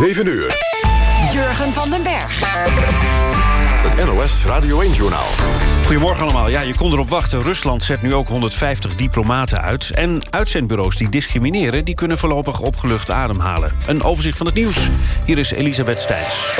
7 uur. Jurgen van den Berg. Het NOS Radio 1-journaal. Goedemorgen allemaal. Ja, je kon erop wachten. Rusland zet nu ook 150 diplomaten uit. En uitzendbureaus die discrimineren... die kunnen voorlopig opgelucht ademhalen. Een overzicht van het nieuws. Hier is Elisabeth Stijns.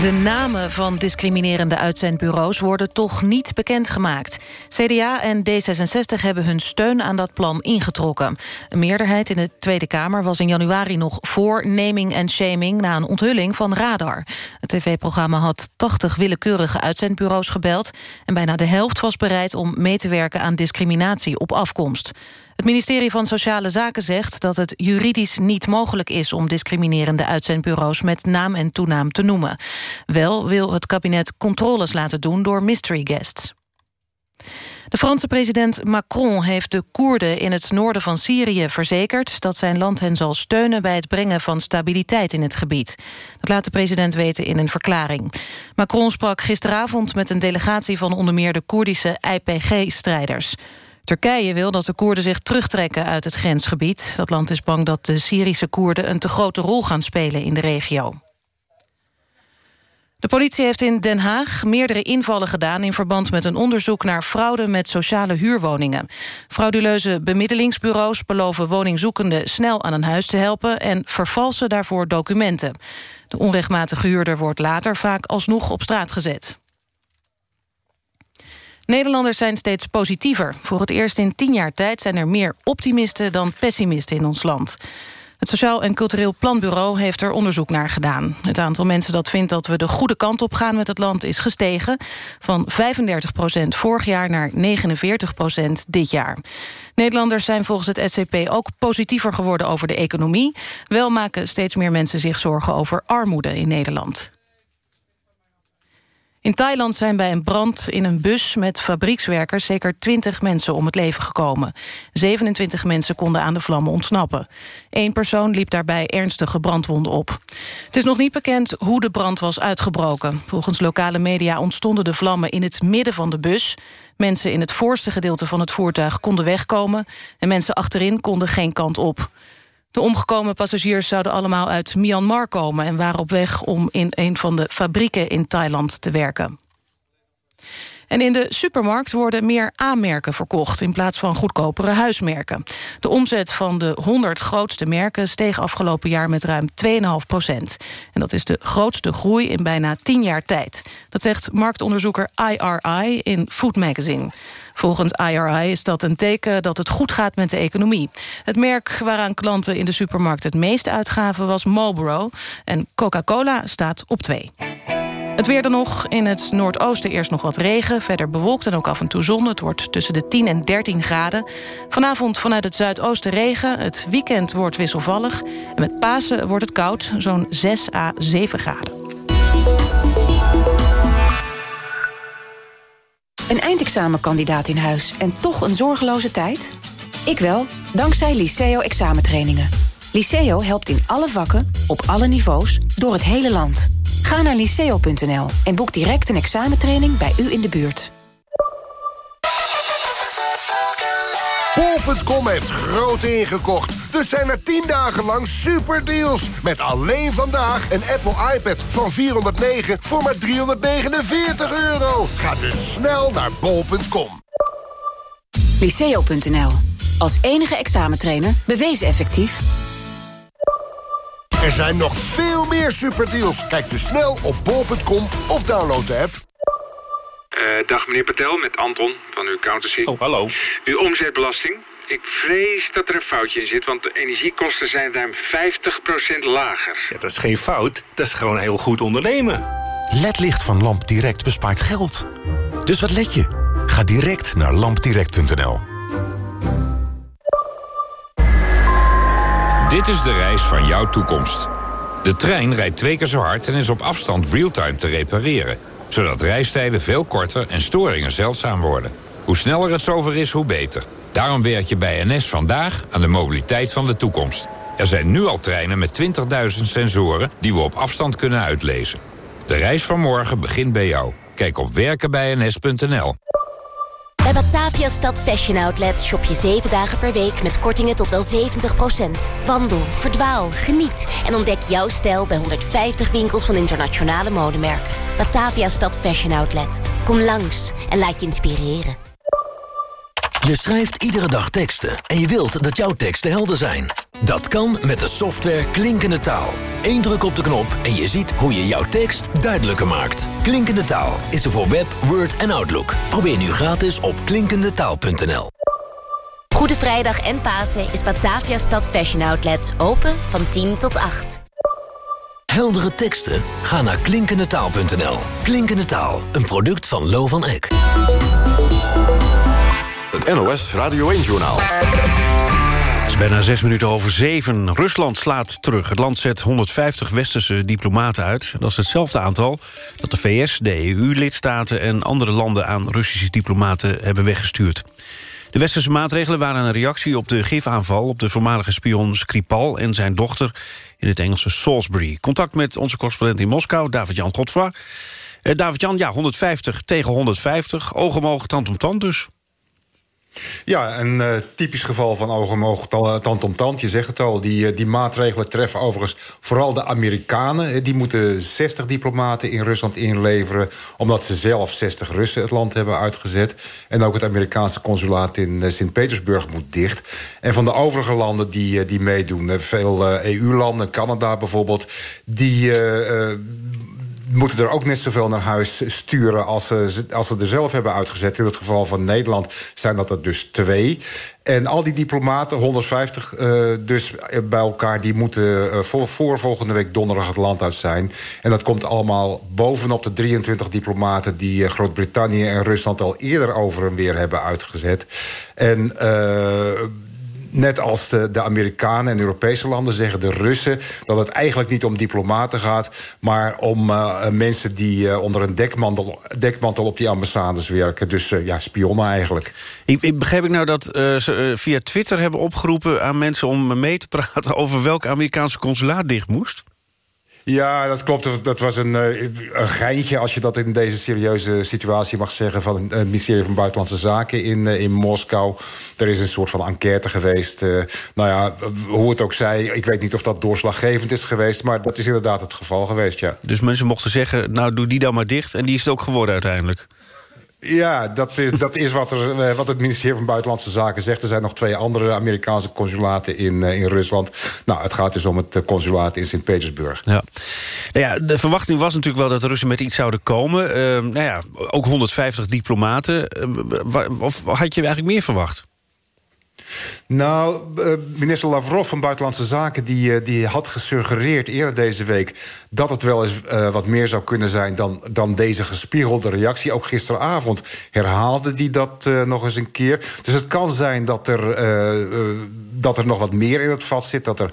De namen van discriminerende uitzendbureaus worden toch niet bekendgemaakt. CDA en D66 hebben hun steun aan dat plan ingetrokken. Een meerderheid in de Tweede Kamer was in januari nog voor naming en shaming... na een onthulling van Radar. Het tv-programma had 80 willekeurige uitzendbureaus gebeld... en bijna de helft was bereid om mee te werken aan discriminatie op afkomst. Het ministerie van Sociale Zaken zegt dat het juridisch niet mogelijk is... om discriminerende uitzendbureaus met naam en toenaam te noemen. Wel wil het kabinet controles laten doen door mystery guests. De Franse president Macron heeft de Koerden in het noorden van Syrië verzekerd dat zijn land hen zal steunen bij het brengen van stabiliteit in het gebied. Dat laat de president weten in een verklaring. Macron sprak gisteravond met een delegatie van onder meer de Koerdische IPG-strijders. Turkije wil dat de Koerden zich terugtrekken uit het grensgebied. Dat land is bang dat de Syrische Koerden een te grote rol gaan spelen in de regio. De politie heeft in Den Haag meerdere invallen gedaan... in verband met een onderzoek naar fraude met sociale huurwoningen. Frauduleuze bemiddelingsbureaus beloven woningzoekenden... snel aan een huis te helpen en vervalsen daarvoor documenten. De onrechtmatige huurder wordt later vaak alsnog op straat gezet. Nederlanders zijn steeds positiever. Voor het eerst in tien jaar tijd zijn er meer optimisten dan pessimisten in ons land. Het Sociaal en Cultureel Planbureau heeft er onderzoek naar gedaan. Het aantal mensen dat vindt dat we de goede kant op gaan met het land is gestegen. Van 35 procent vorig jaar naar 49 procent dit jaar. Nederlanders zijn volgens het SCP ook positiever geworden over de economie. Wel maken steeds meer mensen zich zorgen over armoede in Nederland. In Thailand zijn bij een brand in een bus met fabriekswerkers... zeker 20 mensen om het leven gekomen. 27 mensen konden aan de vlammen ontsnappen. Eén persoon liep daarbij ernstige brandwonden op. Het is nog niet bekend hoe de brand was uitgebroken. Volgens lokale media ontstonden de vlammen in het midden van de bus. Mensen in het voorste gedeelte van het voertuig konden wegkomen... en mensen achterin konden geen kant op. De omgekomen passagiers zouden allemaal uit Myanmar komen... en waren op weg om in een van de fabrieken in Thailand te werken. En in de supermarkt worden meer A-merken verkocht... in plaats van goedkopere huismerken. De omzet van de 100 grootste merken steeg afgelopen jaar met ruim 2,5 procent. En dat is de grootste groei in bijna 10 jaar tijd. Dat zegt marktonderzoeker IRI in Food Magazine. Volgens IRI is dat een teken dat het goed gaat met de economie. Het merk waaraan klanten in de supermarkt het meest uitgaven was Marlboro. En Coca-Cola staat op twee. Het weer dan nog. In het noordoosten eerst nog wat regen. Verder bewolkt en ook af en toe zon. Het wordt tussen de 10 en 13 graden. Vanavond vanuit het zuidoosten regen. Het weekend wordt wisselvallig. En met Pasen wordt het koud. Zo'n 6 à 7 graden. Een eindexamenkandidaat in huis en toch een zorgeloze tijd? Ik wel, dankzij Liceo examentrainingen. Liceo helpt in alle vakken, op alle niveaus, door het hele land. Ga naar liceo.nl en boek direct een examentraining bij u in de buurt. Bol.com heeft groot ingekocht. Dus zijn er 10 dagen lang superdeals. Met alleen vandaag een Apple iPad van 409 voor maar 349 euro. Ga dus snel naar bol.com. Liceo.nl. Als enige examentrainer bewezen effectief. Er zijn nog veel meer superdeals. Kijk dus snel op bol.com of download de app. Uh, dag meneer Patel, met Anton van uw accountancy. Oh, hallo. Uw omzetbelasting. Ik vrees dat er een foutje in zit, want de energiekosten zijn ruim 50% lager. Ja, dat is geen fout, dat is gewoon heel goed ondernemen. LED-licht van LampDirect bespaart geld. Dus wat let je? Ga direct naar lampdirect.nl. Dit is de reis van jouw toekomst. De trein rijdt twee keer zo hard en is op afstand realtime te repareren... zodat reistijden veel korter en storingen zeldzaam worden. Hoe sneller het zover is, hoe beter. Daarom werk je bij NS vandaag aan de mobiliteit van de toekomst. Er zijn nu al treinen met 20.000 sensoren die we op afstand kunnen uitlezen. De reis van morgen begint bij jou. Kijk op werkenbijns.nl. Bij Batavia Stad Fashion Outlet shop je 7 dagen per week... met kortingen tot wel 70%. Wandel, verdwaal, geniet en ontdek jouw stijl... bij 150 winkels van internationale modemerken. Batavia Stad Fashion Outlet. Kom langs en laat je inspireren. Je schrijft iedere dag teksten en je wilt dat jouw teksten helder zijn. Dat kan met de software Klinkende Taal. Eén druk op de knop en je ziet hoe je jouw tekst duidelijker maakt. Klinkende Taal is er voor Web, Word en Outlook. Probeer nu gratis op klinkendetaal.nl. Goede Vrijdag en Pasen is Batavia Stad Fashion Outlet open van 10 tot 8. Heldere teksten? Ga naar klinkendetaal.nl. Klinkende Taal, een product van Lo van Eck. Het NOS Radio 1-journaal. Het is bijna zes minuten over zeven. Rusland slaat terug. Het land zet 150 westerse diplomaten uit. Dat is hetzelfde aantal dat de VS, de EU-lidstaten... en andere landen aan Russische diplomaten hebben weggestuurd. De westerse maatregelen waren een reactie op de gifaanval... op de voormalige spion Skripal en zijn dochter in het Engelse Salisbury. Contact met onze correspondent in Moskou, David-Jan Godfra. Eh, David-Jan, ja, 150 tegen 150. Oog om oog, tand om tand dus. Ja, een uh, typisch geval van oog om oog, tand om tand. Je zegt het al, die, uh, die maatregelen treffen overigens vooral de Amerikanen. Die moeten 60 diplomaten in Rusland inleveren... omdat ze zelf 60 Russen het land hebben uitgezet. En ook het Amerikaanse consulaat in Sint-Petersburg moet dicht. En van de overige landen die, die meedoen... veel EU-landen, Canada bijvoorbeeld... die moeten er ook net zoveel naar huis sturen als ze, als ze er zelf hebben uitgezet. In het geval van Nederland zijn dat er dus twee. En al die diplomaten, 150 uh, dus bij elkaar... die moeten uh, voor, volgende week donderdag het land uit zijn. En dat komt allemaal bovenop de 23 diplomaten... die uh, Groot-Brittannië en Rusland al eerder over en weer hebben uitgezet. En net als de, de Amerikanen en Europese landen zeggen de Russen... dat het eigenlijk niet om diplomaten gaat... maar om uh, mensen die uh, onder een dekmantel, dekmantel op die ambassades werken. Dus uh, ja, spionnen eigenlijk. Ik, ik begreep ik nou dat ze via Twitter hebben opgeroepen aan mensen... om mee te praten over welk Amerikaanse consulaat dicht moest? Ja, dat klopt. Dat was een, een geintje, als je dat in deze serieuze situatie mag zeggen... van het ministerie van Buitenlandse Zaken in, in Moskou. Er is een soort van enquête geweest. Nou ja, hoe het ook zij, ik weet niet of dat doorslaggevend is geweest... maar dat is inderdaad het geval geweest, ja. Dus mensen mochten zeggen, nou doe die dan maar dicht... en die is het ook geworden uiteindelijk? Ja, dat is, dat is wat, er, wat het ministerie van Buitenlandse Zaken zegt. Er zijn nog twee andere Amerikaanse consulaten in, in Rusland. Nou, het gaat dus om het consulaat in Sint-Petersburg. Ja. Nou ja, de verwachting was natuurlijk wel dat de Russen met iets zouden komen. Uh, nou ja, ook 150 diplomaten. Uh, of had je eigenlijk meer verwacht? Nou, minister Lavrov van Buitenlandse Zaken... die, die had gesuggereerd eerder deze week... dat het wel eens uh, wat meer zou kunnen zijn dan, dan deze gespiegelde reactie. Ook gisteravond herhaalde die dat nog eens een keer. Dus het kan zijn dat er, dat er nog wat meer in het vat zit... dat, er,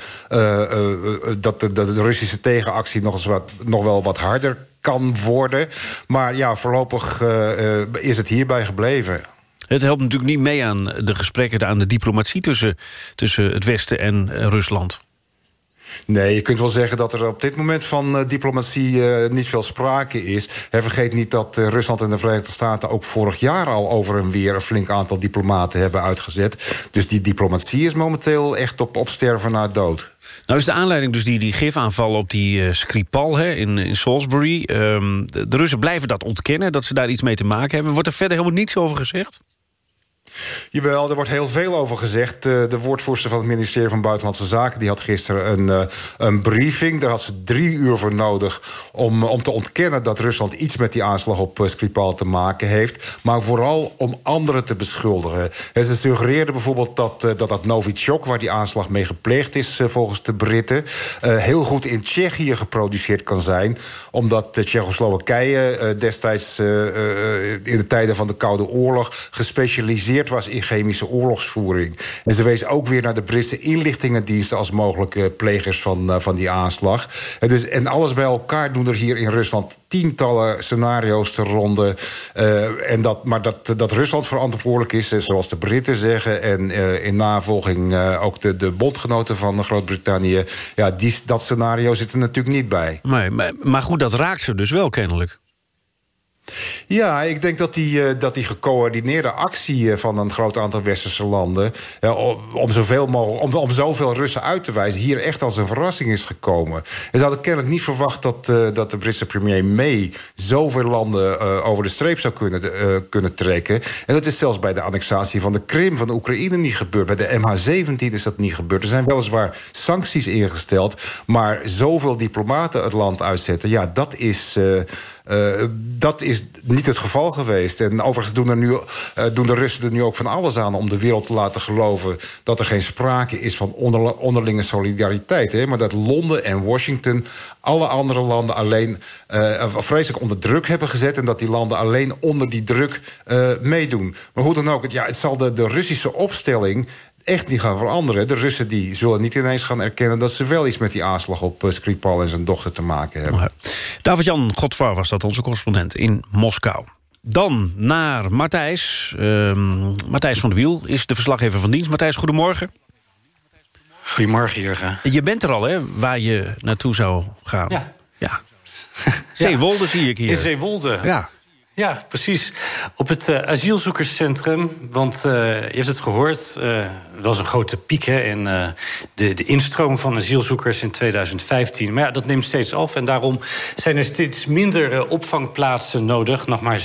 dat de, de, Russische tegenactie nog, eens wat, nog wel wat harder kan worden. Maar ja, voorlopig is het hierbij gebleven. Het helpt natuurlijk niet mee aan de gesprekken... aan de diplomatie tussen, tussen het Westen en Rusland. Nee, je kunt wel zeggen dat er op dit moment van uh, diplomatie uh, niet veel sprake is. En vergeet niet dat uh, Rusland en de Verenigde Staten ook vorig jaar al over en weer een flink aantal diplomaten hebben uitgezet. Dus die diplomatie is momenteel echt op, op sterven na dood. Nou is de aanleiding dus die, die gifaanval op die Skripal hè, in, in Salisbury. Um, de, de Russen blijven dat ontkennen, dat ze daar iets mee te maken hebben. Wordt er verder helemaal niets over gezegd? Jawel, er wordt heel veel over gezegd. De woordvoerster van het ministerie van Buitenlandse Zaken... die had gisteren een, uh, een briefing. Daar had ze drie uur voor nodig om, om te ontkennen... dat Rusland iets met die aanslag op Skripal te maken heeft. Maar vooral om anderen te beschuldigen. En ze suggereerde bijvoorbeeld dat, dat dat Novichok... waar die aanslag mee gepleegd is volgens de Britten... heel goed in Tsjechië geproduceerd kan zijn. Omdat Tsjechoslowakije destijds in de tijden van de Koude Oorlog... gespecialiseerd was in chemische oorlogsvoering. En ze wees ook weer naar de Britse inlichtingendiensten... als mogelijke plegers van, uh, van die aanslag. En, dus, en alles bij elkaar doen er hier in Rusland tientallen scenario's te ronden. Uh, en dat, maar dat, dat Rusland verantwoordelijk is, eh, zoals de Britten zeggen... en in navolging ook de, de bondgenoten van Groot-Brittannië... ja, die, dat scenario zit er natuurlijk niet bij. Nee, maar, maar goed, dat raakt ze dus wel kennelijk. Ja, ik denk dat die, eh, dat die gecoördineerde actie eh, van een groot aantal westerse landen... eh, om, zoveel mogelijk, om, om zoveel Russen uit te wijzen... hier echt als een verrassing is gekomen. En ze hadden kennelijk niet verwacht dat, dat de Britse premier May... zoveel landen over de streep zou kunnen, kunnen trekken. En dat is zelfs bij de annexatie van de Krim, van de Oekraïne niet gebeurd. Bij de MH17 is dat niet gebeurd. Er zijn weliswaar sancties ingesteld... maar zoveel diplomaten het land uitzetten... ja, dat is... eh, dat is niet het geval geweest. En overigens doen, er nu, eh, doen de Russen er nu ook van alles aan... om de wereld te laten geloven dat er geen sprake is van onder, onderlinge solidariteit. Hè? Maar dat Londen en Washington alle andere landen alleen eh, vreselijk onder druk hebben gezet... en dat die landen alleen onder die druk meedoen. Maar hoe dan ook, ja, het zal de, de Russische opstelling echt niet gaan veranderen. De Russen die zullen niet ineens gaan erkennen... dat ze wel iets met die aanslag op uh, Skripal en zijn dochter te maken hebben. David-Jan Godvaar was dat, onze correspondent in Moskou. Dan naar Matthijs. Ehm Matthijs van der Wiel is de verslaggever van dienst. Matthijs, goedemorgen. Goedemorgen, Jurgen. Je bent er al, hè, waar je naartoe zou gaan. Ja. ja. Zeewolde zie ik hier. In Zeewolde. Ja. Ja, precies. Op het uh, asielzoekerscentrum. Want uh, je hebt het gehoord, uh, was een grote piek hè, in de, de instroom van asielzoekers in 2015. Maar ja, dat neemt steeds af. En daarom zijn er steeds minder opvangplaatsen nodig. Nog maar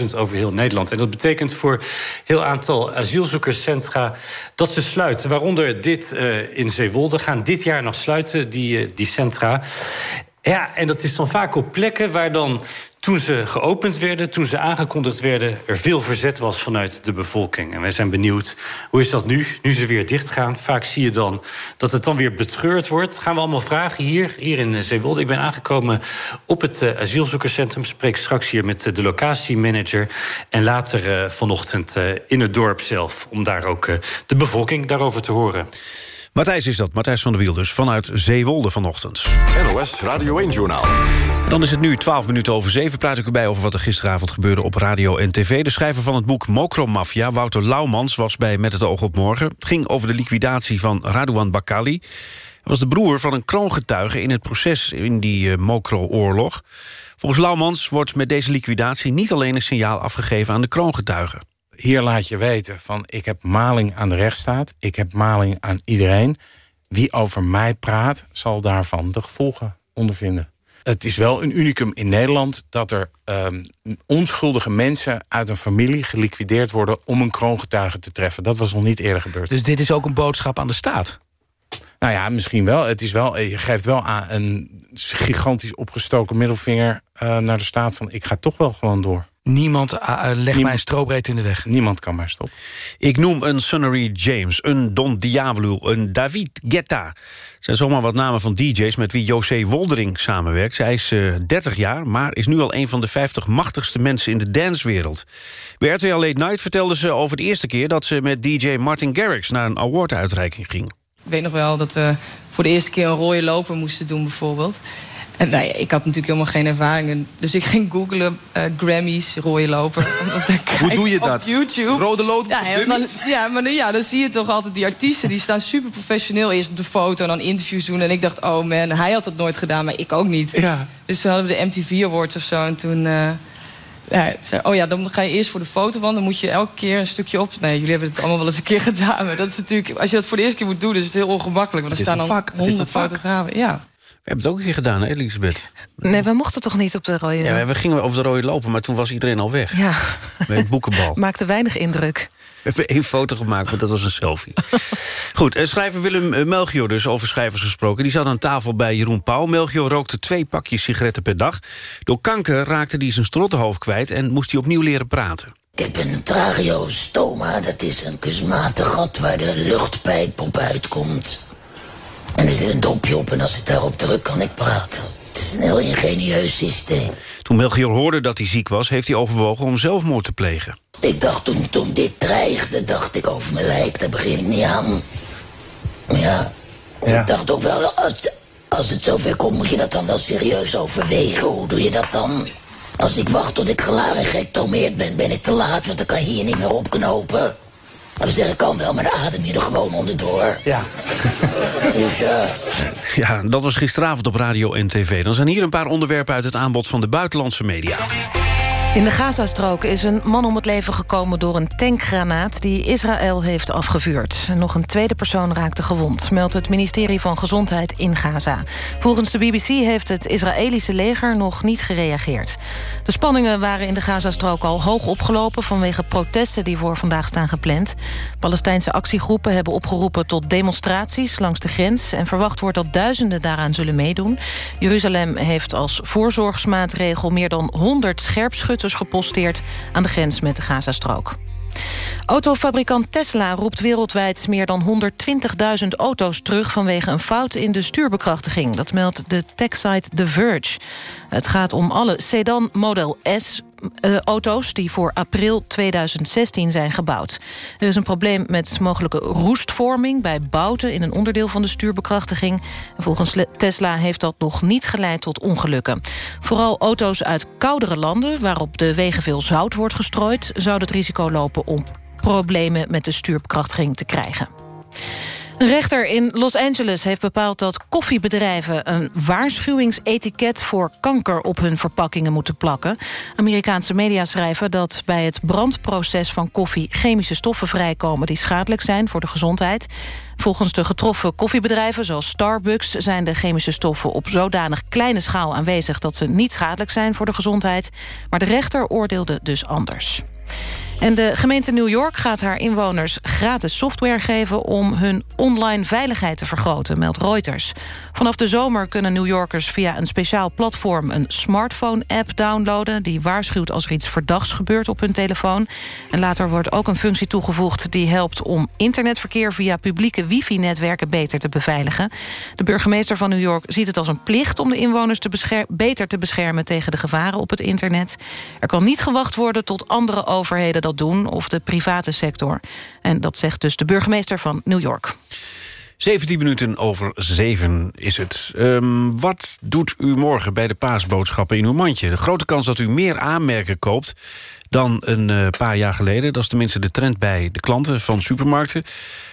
27.000 over heel Nederland. En dat betekent voor heel aantal asielzoekerscentra dat ze sluiten. Waaronder dit in Zeewolde gaan dit jaar nog sluiten, die, die centra. Ja, en dat is dan vaak op plekken waar dan toen ze geopend werden, toen ze aangekondigd werden... er veel verzet was vanuit de bevolking. En wij zijn benieuwd, hoe is dat nu, nu ze weer dichtgaan? Vaak zie je dan dat het dan weer betreurd wordt. Gaan we allemaal vragen hier, hier in Zeewolde. Ik ben aangekomen op het uh, asielzoekerscentrum. Spreek straks hier met uh, de locatiemanager. En later vanochtend in het dorp zelf... om daar ook de bevolking daarover te horen. Matthijs is dat, Matthijs van der Wiel dus, vanuit Zeewolde vanochtend. NOS Radio 1-journaal. Dan is het nu 12 minuten over 7. Praat ik erbij over wat er gisteravond gebeurde op radio en tv. De schrijver van het boek Mokromafia, Wouter Laumans... was bij Met het oog op morgen. Het ging over de liquidatie van Radouan Bakali. Hij was de broer van een kroongetuige in het proces in die uh, Mokro-oorlog. Volgens Laumans wordt met deze liquidatie niet alleen een signaal afgegeven aan de kroongetuigen. Hier laat je weten van ik heb maling aan de rechtsstaat. Ik heb maling aan iedereen. Wie over mij praat, zal daarvan de gevolgen ondervinden. Het is wel een unicum in Nederland dat er um, onschuldige mensen uit een familie geliquideerd worden om een kroongetuige te treffen. Dat was nog niet eerder gebeurd. Dus dit is ook een boodschap aan de staat? Nou ja, misschien wel. Het is wel je geeft wel aan een gigantisch opgestoken middelvinger uh, naar de staat van ik ga toch wel gewoon door. Niemand uh, legt Niem mij een strobreed in de weg. Niemand kan mij stoppen. Ik noem een Sunnery James, een Don Diablo, een David Guetta. Het zijn zomaar wat namen van DJ's met wie José Woldering samenwerkt. Zij is uh, 30 jaar, maar is nu al een van de 50 machtigste mensen in de dancewereld. Bij RTL Late Night vertelde ze over de eerste keer... dat ze met DJ Martin Garrix naar een awarduitreiking ging. Ik weet nog wel dat we voor de eerste keer een rode loper moesten doen bijvoorbeeld. En nou ja, ik had natuurlijk helemaal geen ervaring. Dus ik ging googlen uh, Grammys, rode loper. Hoe doe je dat? Op YouTube. Rode loper? Ja, ja, dan, ja, maar dan, ja, dan zie je toch altijd die artiesten... die staan super professioneel eerst op de foto en dan interviews doen. En ik dacht, oh man, hij had dat nooit gedaan, maar ik ook niet. Ja. Dus toen hadden we de MTV Awards of zo. En toen... Uh, ja, zei, oh ja, dan ga je eerst voor de foto, want dan moet je elke keer een stukje op. Nee, jullie hebben het allemaal wel eens een keer gedaan. Maar dat is natuurlijk, als je dat voor de eerste keer moet doen, is het heel ongemakkelijk. Want er staan dan honderd fotografen. Ja. Hebben het ook een keer gedaan, hè, Elisabeth? Nee, we mochten toch niet op de rode Ja, we gingen over de rode lopen, maar toen was iedereen al weg. Ja. Met het boekenbal. Maakte weinig indruk. We hebben één foto gemaakt, maar dat was een selfie. Goed, schrijver Willem Melchior dus, over schrijvers gesproken. Die zat aan tafel bij Jeroen Pauw. Melchior rookte twee pakjes sigaretten per dag. Door kanker raakte hij zijn strottenhoofd kwijt... en moest hij opnieuw leren praten. Ik heb een tracheostoma. Dat is een kunstmatig gat waar de luchtpijp op uitkomt. En er zit een dopje op en als ik daarop druk kan ik praten. Het is een heel ingenieus systeem. Toen Melchior hoorde dat hij ziek was... heeft hij overwogen om zelfmoord te plegen. Ik dacht toen, toen dit dreigde, dacht ik over mijn lijk, daar begin ik niet aan. Maar ja, ja. ik dacht ook wel, als, als het zover komt, moet je dat dan wel serieus overwegen. Hoe doe je dat dan? Als ik wacht tot ik geladen geëctomeerd ben, ben ik te laat, want dan kan je hier niet meer opknopen. We zeggen kan wel, maar dan adem je er gewoon onderdoor. Ja. Dus, uh... Ja, dat was gisteravond op radio en tv. Dan zijn hier een paar onderwerpen uit het aanbod van de buitenlandse media. In de Gazastrook is een man om het leven gekomen door een tankgranaat die Israël heeft afgevuurd. Nog een tweede persoon raakte gewond, meldt het ministerie van Gezondheid in Gaza. Volgens de BBC heeft het Israëlische leger nog niet gereageerd. De spanningen waren in de Gazastrook al hoog opgelopen vanwege protesten die voor vandaag staan gepland. Palestijnse actiegroepen hebben opgeroepen tot demonstraties langs de grens en verwacht wordt dat duizenden daaraan zullen meedoen. Jeruzalem heeft als voorzorgsmaatregel meer dan 100 scherpschutters geposteerd aan de grens met de Gazastrook. Autofabrikant Tesla roept wereldwijd meer dan 120.000 auto's terug... vanwege een fout in de stuurbekrachtiging. Dat meldt de techsite The Verge. Het gaat om alle sedan Model S uh, auto's die voor april 2016 zijn gebouwd. Er is een probleem met mogelijke roestvorming bij bouten... in een onderdeel van de stuurbekrachtiging. Volgens Tesla heeft dat nog niet geleid tot ongelukken. Vooral auto's uit koudere landen... waarop de wegen veel zout wordt gestrooid... zouden het risico lopen om problemen met de stuurbekrachtiging te krijgen. Een rechter in Los Angeles heeft bepaald dat koffiebedrijven... een waarschuwingsetiket voor kanker op hun verpakkingen moeten plakken. Amerikaanse media schrijven dat bij het brandproces van koffie... chemische stoffen vrijkomen die schadelijk zijn voor de gezondheid. Volgens de getroffen koffiebedrijven, zoals Starbucks... zijn de chemische stoffen op zodanig kleine schaal aanwezig... dat ze niet schadelijk zijn voor de gezondheid. Maar de rechter oordeelde dus anders. En de gemeente New York gaat haar inwoners gratis software geven... om hun online veiligheid te vergroten, meldt Reuters. Vanaf de zomer kunnen New Yorkers via een speciaal platform... een smartphone-app downloaden die waarschuwt als er iets verdachts gebeurt op hun telefoon. En later wordt ook een functie toegevoegd die helpt om internetverkeer... via publieke wifi-netwerken beter te beveiligen. De burgemeester van New York ziet het als een plicht... om de inwoners te beter te beschermen tegen de gevaren op het internet. Er kan niet gewacht worden tot andere overheden doen... of de private sector. En dat zegt dus de burgemeester van New York. 17 minuten over 7 is het. Um, wat doet u morgen bij de paasboodschappen in uw mandje? De grote kans dat u meer aanmerken koopt dan een uh, paar jaar geleden. Dat is tenminste de trend bij de klanten van supermarkten.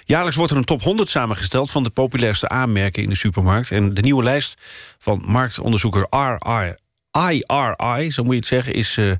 Jaarlijks wordt er een top 100 samengesteld... van de populairste aanmerken in de supermarkt. En de nieuwe lijst van marktonderzoeker RR IRI, zo moet je het zeggen, is, uh,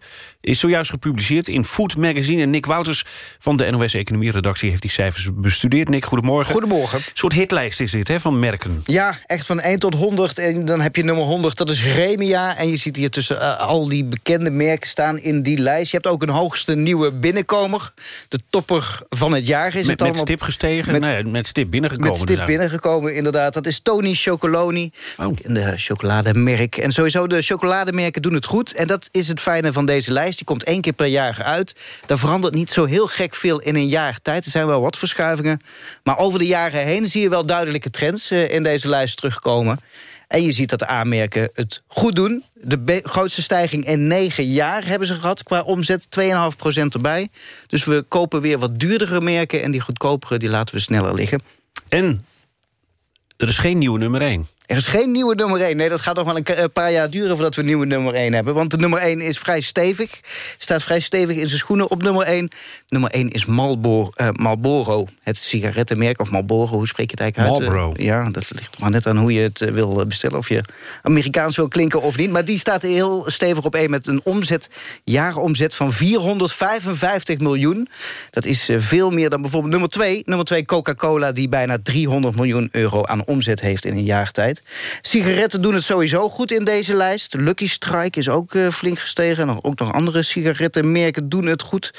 is zojuist gepubliceerd in Food Magazine. En Nick Wouters van de NOS Economie Redactie heeft die cijfers bestudeerd. Nick, goedemorgen. Goedemorgen. Een soort hitlijst is dit, hè, van merken. Ja, echt van 1 tot 100. En dan heb je nummer 100, dat is Remia. En je ziet hier tussen uh, al die bekende merken staan in die lijst. Je hebt ook een hoogste nieuwe binnenkomer. De topper van het jaar is met, het allemaal. Met stip gestegen? Met, nee, met stip binnengekomen. Met stip binnengekomen, inderdaad. Dat is Tony Chocoloni. Oh. De chocolademerk. En sowieso de chocolade merken doen het goed. En dat is het fijne van deze lijst. Die komt één keer per jaar uit. Daar verandert niet zo heel gek veel in een jaar tijd. Er zijn wel wat verschuivingen. Maar over de jaren heen zie je wel duidelijke trends eh, in deze lijst terugkomen. En je ziet dat de aanmerken het goed doen. De grootste stijging in negen jaar hebben ze gehad qua omzet. 2,5% erbij. Dus we kopen weer wat duurdere merken... en die goedkopere die laten we sneller liggen. En er is geen nieuwe nummer 1. Er is geen nieuwe nummer 1. Nee, dat gaat nog wel een paar jaar duren voordat we een nieuwe nummer 1 hebben. Want de nummer 1 is vrij stevig. Staat vrij stevig in zijn schoenen op nummer 1. Nummer 1 is Marlboro, uh, Marlboro. Het sigarettenmerk, of Marlboro, hoe spreek je het eigenlijk Marlboro. uit? Uh, ja, dat ligt maar net aan hoe je het uh, wil bestellen. Of je Amerikaans wil klinken of niet. Maar die staat heel stevig op 1 met een omzet, jaaromzet van 455 miljoen. Dat is veel meer dan bijvoorbeeld nummer 2. Nummer 2 Coca-Cola, die bijna 300 miljoen euro aan omzet heeft in een jaar tijd. Sigaretten doen het sowieso goed in deze lijst. Lucky Strike is ook flink gestegen. En ook nog andere sigarettenmerken doen het goed.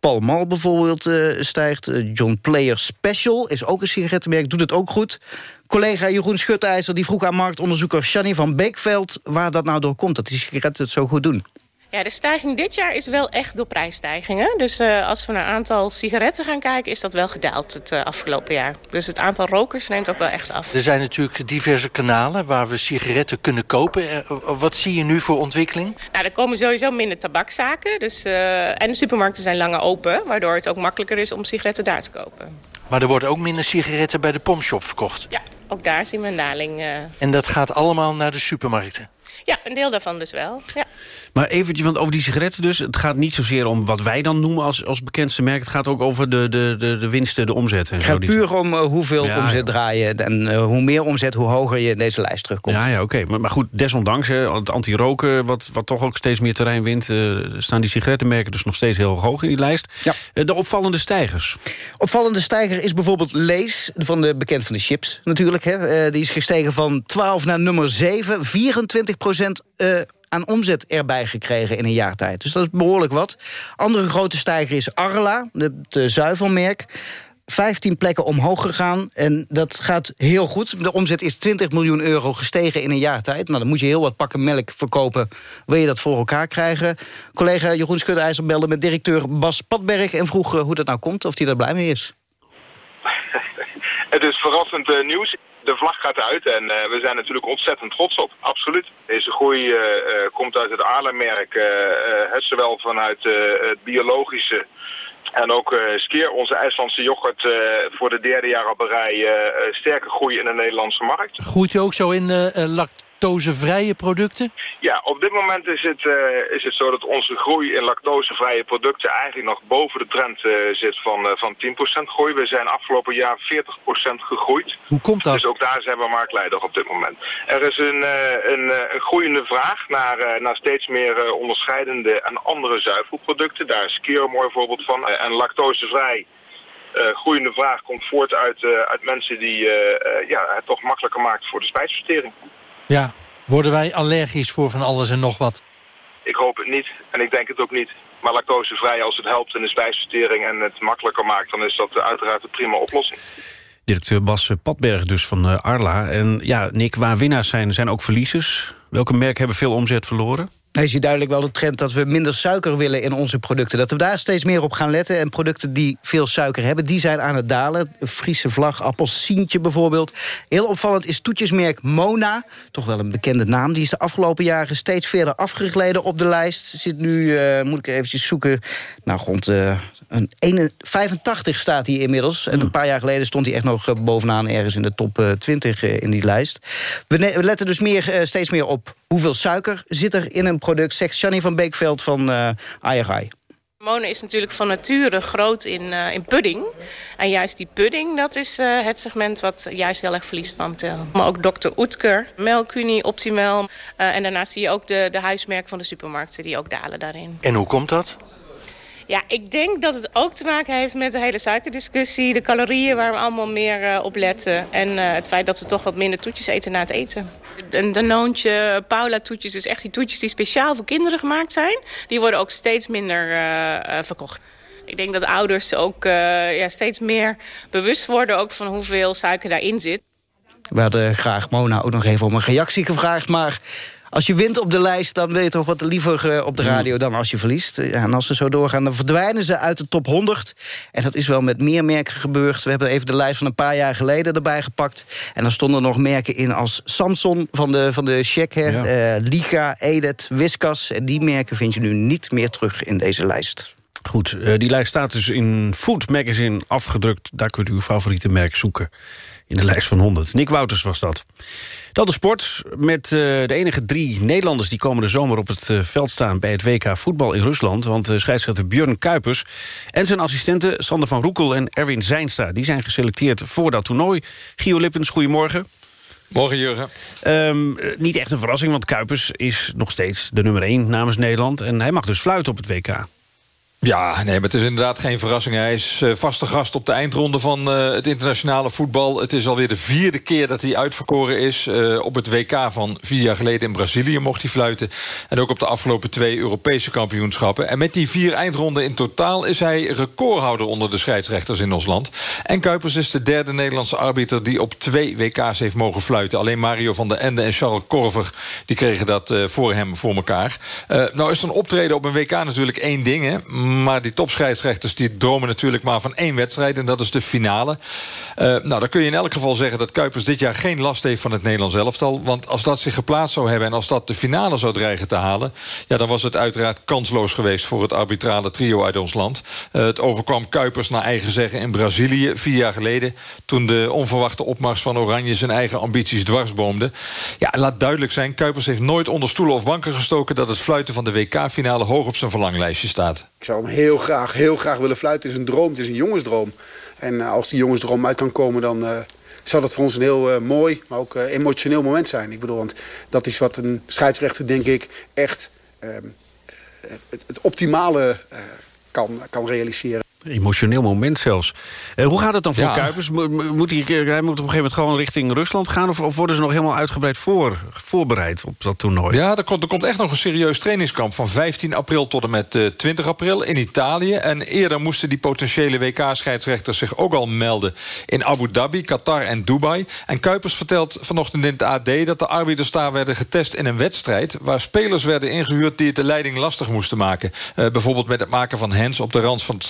Pall Bijvoorbeeld uh, stijgt. Uh, John Player Special is ook een sigarettenmerk, doet het ook goed. Collega Jeroen Schutijzer die vroeg aan marktonderzoeker Shani van Beekveld... waar dat nou door komt, dat die sigaretten het zo goed doen. Ja, de stijging dit jaar is wel echt door prijsstijgingen. Dus uh, als we naar een aantal sigaretten gaan kijken... is dat wel gedaald het uh, afgelopen jaar. Dus het aantal rokers neemt ook wel echt af. Er zijn natuurlijk diverse kanalen waar we sigaretten kunnen kopen. Uh, wat zie je nu voor ontwikkeling? Nou, er komen sowieso minder tabakzaken. Dus, en de supermarkten zijn langer open... waardoor het ook makkelijker is om sigaretten daar te kopen. Maar er worden ook minder sigaretten bij de pompshop verkocht? Ja, ook daar zien we een daling. En dat gaat allemaal naar de supermarkten? Ja, een deel daarvan dus wel. Ja. Maar eventjes, want over die sigaretten dus. Het gaat niet zozeer om wat wij dan noemen als, als bekendste merk. Het gaat ook over de, de, de, de winsten, de omzet. En Het zo. gaat Die- puur om eh, hoeveel Ja, omzet ja. draaien. En eh, hoe meer omzet, hoe hoger je in deze lijst terugkomt. Ja, ja oké. Maar, maar goed, desondanks, hè, het anti-roken... Wat, wat toch ook steeds meer terrein wint... eh, staan die sigarettenmerken dus nog steeds heel hoog in die lijst. Eh, de opvallende stijgers. Opvallende stijger is bijvoorbeeld Lees, van de, bekend van de chips natuurlijk. Hè. Die is gestegen van 12 naar nummer 7. 24 procent aan omzet erbij gekregen in een jaar tijd. Dus dat is behoorlijk wat. Andere grote stijger is Arla, het eh, zuivelmerk. 15 plekken omhoog gegaan. En dat gaat heel goed. De omzet is 20 miljoen euro gestegen in een jaar tijd. Nou, dan moet je heel wat pakken melk verkopen. Wil je dat voor elkaar krijgen? Collega Jeroen Schuddeijzer belde met directeur Bas Padberg... en vroeg eh, hoe dat nou komt, of hij daar blij mee is. Het is verrassend eh, nieuws. De vlag gaat uit en eh, we zijn natuurlijk ontzettend trots op. Absoluut. Deze groei eh, eh, komt uit het Aarlemmerk. zowel vanuit het biologische en ook Skeer, onze IJslandse yoghurt, voor de derde jaar op rij sterke groei in de Nederlandse markt. Groeit u ook zo in eh, eh, lactosevrije producten? Ja, op dit moment is het, eh, is het zo dat onze groei in lactosevrije producten eigenlijk nog boven de trend eh, zit van, eh, van 10% groei. We zijn afgelopen jaar 40% gegroeid. Hoe komt dat? Dus ook daar zijn we marktleider op dit moment. Er is een, eh, een, een groeiende vraag naar, eh, naar steeds meer onderscheidende en andere zuivelproducten. Daar is Kero een mooi voorbeeld van. En lactosevrij eh, groeiende vraag komt voort uit, eh, uit mensen die ja, het toch makkelijker maakt voor de spijsvertering. Ja. Worden wij allergisch voor van alles en nog wat? Ik hoop het niet en ik denk het ook niet. Maar lactosevrij, als het helpt in de spijsvertering en het makkelijker maakt... dan is dat uiteraard een prima oplossing. Directeur Bas Padberg dus van eh, Arla. En ja, Nick, waar winnaars zijn, zijn ook verliezers. Welke merken hebben veel omzet verloren? Hij ziet duidelijk wel de trend dat we minder suiker willen in onze producten. Dat we daar steeds meer op gaan letten. En producten die veel suiker hebben, die zijn aan het dalen. Friese vlag, appelsientje bijvoorbeeld. Heel opvallend is toetjesmerk Mona. Toch wel een bekende naam. Die is de afgelopen jaren steeds verder afgegleden op de lijst. Zit nu, eh, moet ik eventjes zoeken, nou rond eh, een 1 85 staat hij inmiddels. En een paar jaar geleden stond hij echt nog eh, bovenaan ergens in de top eh, 20 eh, in die lijst. We, letten dus meer, steeds meer op hoeveel suiker zit er in een product. Zegt Jannie van Beekveld van eh IRI. Mona is natuurlijk van nature groot in, eh, in pudding. En juist die pudding, dat is eh, het segment wat juist heel erg verliest momenteel. Maar ook Dr. Oetker, Melkunie, Optimal. Eh, en daarnaast zie je ook de, de huismerken van de supermarkten die ook dalen daarin. En hoe komt dat? Ja, ik denk dat het ook te maken heeft met de hele suikerdiscussie. De calorieën waar we allemaal meer eh, op letten. En eh, het feit dat we toch wat minder toetjes eten na het eten. Een Danoontje, Paula toetjes, dus echt die toetjes die speciaal voor kinderen gemaakt zijn. Die worden ook steeds minder eh, eh, verkocht. Ik denk dat ouders ook eh, ja, steeds meer bewust worden ook van hoeveel suiker daarin zit. We hadden graag Mona ook nog even om een reactie gevraagd. Maar als je wint op de lijst, dan wil je toch wat liever eh, op de radio dan als je verliest. Ja, en als ze zo doorgaan, dan verdwijnen ze uit de top 100. En dat is wel met meer merken gebeurd. We hebben even de lijst van een paar jaar geleden erbij gepakt. En dan stonden nog merken in als Samson van de, van de Check, hè, Ja. eh, Liga, Edet, Whiskas. En die merken vind je nu niet meer terug in deze lijst. Goed, eh, die lijst staat dus in Food Magazine afgedrukt. Daar kunt u uw favoriete merk zoeken. In de lijst van 100. Nick Wouters was dat. Dan de sport. Met eh, de enige drie Nederlanders die komende zomer op het eh, veld staan... bij het WK voetbal in Rusland. Want uh, scheidsrechter Björn Kuipers en zijn assistenten... Sander van Roekel en Erwin Zijnstra... die zijn geselecteerd voor dat toernooi. Gio Lippens, goedemorgen. Morgen, Jurgen. Um, niet echt een verrassing, want Kuipers is nog steeds de nummer 1 namens Nederland. En hij mag dus fluiten op het WK. Ja, nee, maar het is inderdaad geen verrassing. Hij is uh, vaste gast op de eindronde van uh, het internationale voetbal. Het is alweer de vierde keer dat hij uitverkoren is. Uh, op het WK van vier jaar geleden in Brazilië mocht hij fluiten. En ook op de afgelopen twee Europese kampioenschappen. En met die vier eindronden in totaal is hij recordhouder onder de scheidsrechters in ons land. En Kuipers is de derde Nederlandse arbiter die op twee WK's heeft mogen fluiten. Alleen Mario van der Ende en Charles Korver die kregen dat voor hem voor elkaar. nou is een optreden op een WK natuurlijk één ding, hè. Maar die topscheidsrechters die dromen natuurlijk maar van één wedstrijd... en dat is de finale. Uh, nou, dan kun je in elk geval zeggen dat Kuipers dit jaar geen last heeft van het Nederlands elftal. Want als dat zich geplaatst zou hebben en als dat de finale zou dreigen te halen... ja, dan was het uiteraard kansloos geweest voor het arbitrale trio uit ons land. Uh, het overkwam Kuipers naar eigen zeggen in Brazilië vier jaar geleden... toen de onverwachte opmars van Oranje zijn eigen ambities dwarsboomde. Ja, laat duidelijk zijn, Kuipers heeft nooit onder stoelen of banken gestoken... dat het fluiten van de WK-finale hoog op zijn verlanglijstje staat. Ik zou heel graag, heel graag willen fluiten. Het is een droom, het is een jongensdroom. En uh, als die jongensdroom uit kan komen, dan... Uh, zou dat voor ons een heel uh, mooi, maar ook emotioneel moment zijn. Ik bedoel, want dat is wat een scheidsrechter, denk ik, echt ehm, het, het, optimale kan, kan realiseren. Emotioneel moment zelfs. Uh, hoe gaat het dan voor Ja. Kuipers? Mo- mo- Moet hij, hij moet op een gegeven moment gewoon richting Rusland gaan... of, of worden ze nog helemaal uitgebreid voor, voorbereid op dat toernooi? Ja, er komt, er komt echt nog een serieus trainingskamp... van 15 april tot en met eh, 20 april in Italië. En eerder moesten die potentiële WK-scheidsrechters zich ook al melden... in Abu Dhabi, Qatar en Dubai. En Kuipers vertelt vanochtend in het AD... dat de arbiters daar werden getest in een wedstrijd... waar spelers werden ingehuurd die het de leiding lastig moesten maken. Eh, bijvoorbeeld met het maken van hands op de rand van het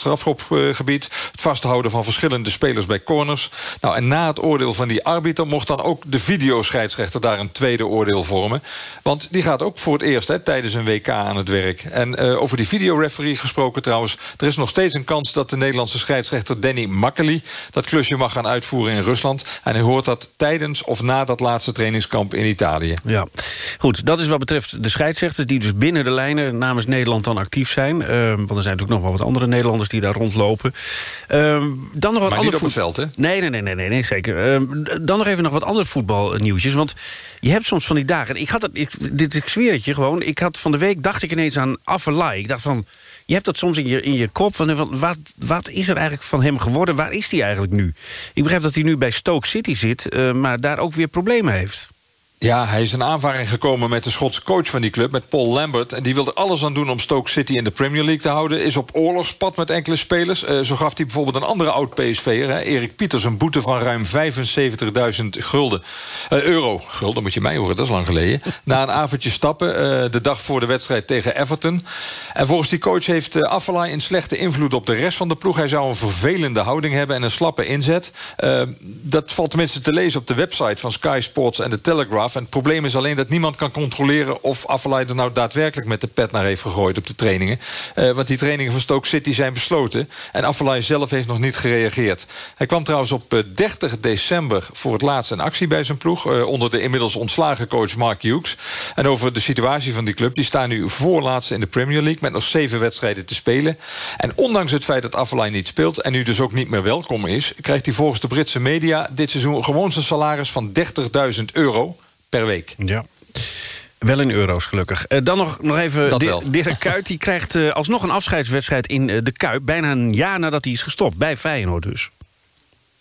het vasthouden van verschillende spelers bij corners. Nou, en na het oordeel van die arbiter... mocht dan ook de videoscheidsrechter daar een tweede oordeel vormen. Want die gaat ook voor het eerst hè, tijdens een WK aan het werk. En eh, over die videoreferee gesproken trouwens... er is nog steeds een kans dat de Nederlandse scheidsrechter Danny Makkely... dat klusje mag gaan uitvoeren in Rusland. En hij hoort dat tijdens of na dat laatste trainingskamp in Italië. Ja, goed. Dat is wat betreft de scheidsrechters... die dus binnen de lijnen namens Nederland dan actief zijn. Ehm, want er zijn natuurlijk nog wel wat andere Nederlanders die daar rondlopen. Ehm, dan nog wat Maar niet op het veld, hè? Nee, nee, nee, nee, nee, nee zeker. Ehm, dan nog even nog wat andere voetbalnieuwtjes. Want je hebt soms van die dagen... Ik had het, ik, dit, ik zweer het je gewoon. Ik had van de week, dacht ik ineens aan Affelay. Ik dacht van... Je hebt dat soms in je, in je kop. Van, van, wat, wat is er eigenlijk van hem geworden? Waar is hij eigenlijk nu? Ik begrijp dat hij nu bij Stoke City zit... eh, maar daar ook weer problemen heeft. Ja, hij is in aanvaring gekomen met de Schotse coach van die club, met Paul Lambert. En die wil er alles aan doen om Stoke City in de Premier League te houden. Is op oorlogspad met enkele spelers. Eh, zo gaf hij bijvoorbeeld een andere oud-PSV'er, hè, Erik Pieters... een boete van ruim 75.000 gulden. Eh, euro. Gulden moet je mij horen, dat is lang geleden. Na een avondje stappen, eh, de dag voor de wedstrijd tegen Everton. En volgens die coach heeft uh, een slechte invloed op de rest van de ploeg. Hij zou een vervelende houding hebben en een slappe inzet. Dat valt tenminste te lezen op de website van Sky Sports en de Telegraph. Het probleem is alleen dat niemand kan controleren... of Afellay er nou daadwerkelijk met de pet naar heeft gegooid op de trainingen. Eh, want die trainingen van Stoke City zijn besloten. En Afellay zelf heeft nog niet gereageerd. Hij kwam trouwens op eh, 30 december voor het laatst in actie bij zijn ploeg... eh, onder de inmiddels ontslagen coach Mark Hughes. En over de situatie van die club... die staan nu voorlaatste in de Premier League... met nog zeven wedstrijden te spelen. En ondanks het feit dat Afellay niet speelt... en nu dus ook niet meer welkom is... krijgt hij volgens de Britse media dit seizoen gewoon zijn salaris van 30.000 euro per week. Ja. Wel in euro's, gelukkig. Eh, dan nog, nog even. Dirk Kuyt. Die krijgt eh, alsnog een afscheidswedstrijd in eh, de Kuip. Bijna een jaar nadat hij is gestopt. Bij Feyenoord dus.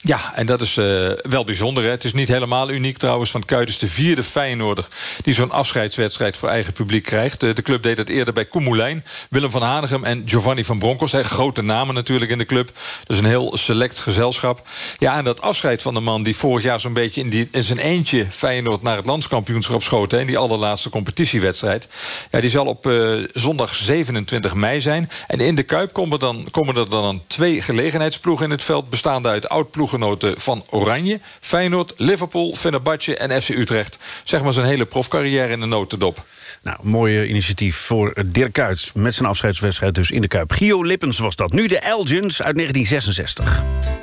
Ja, en dat is eh, wel bijzonder. Hè? Het is niet helemaal uniek trouwens. Want Kuit is de vierde Feyenoorder die zo'n afscheidswedstrijd voor eigen publiek krijgt. Eh, de club deed dat eerder bij Koemoelijn, Willem van Hanegem en Giovanni van Bronckhorst. Grote namen natuurlijk in de club. Dus een heel select gezelschap. Ja, en dat afscheid van de man die vorig jaar zo'n beetje in, die, in zijn eentje Feyenoord naar het landskampioenschap schoot. Hè? In die allerlaatste competitiewedstrijd. Ja, die zal op eh, zondag 27 mei zijn. En in de Kuip komen, dan, komen er dan twee gelegenheidsploegen in het veld. Bestaande uit oud-ploeggenoten van Oranje, Feyenoord, Liverpool, Fenerbahce en FC Utrecht. Zeg maar zijn hele profcarrière in de notendop. Nou, mooi initiatief voor Dirk Kuyt. Met zijn afscheidswedstrijd dus in de Kuip. Gio Lippens was dat. Nu de Elgins uit 1966.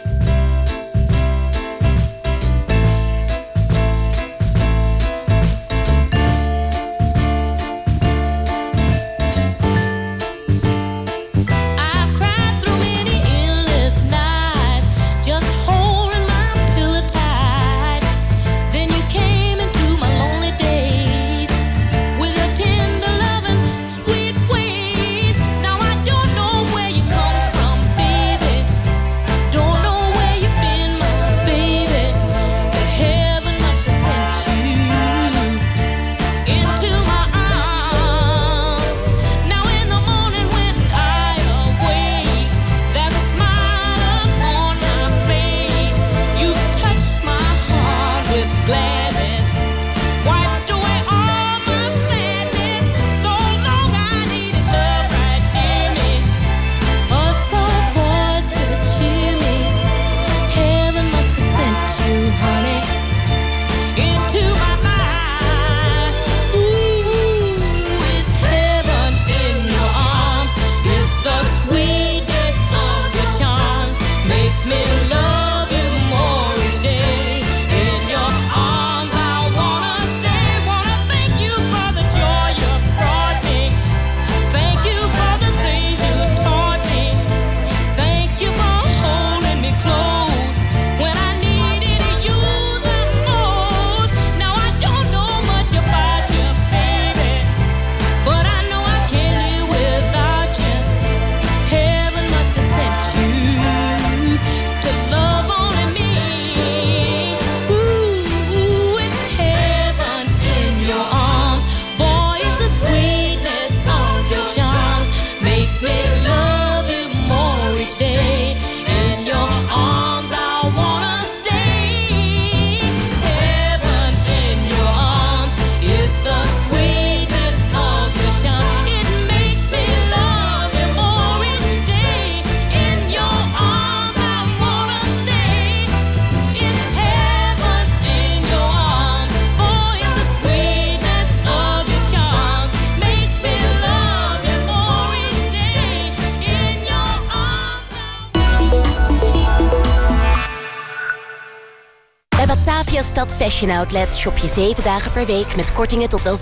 Fashion Outlet shop je 7 dagen per week met kortingen tot wel 70%.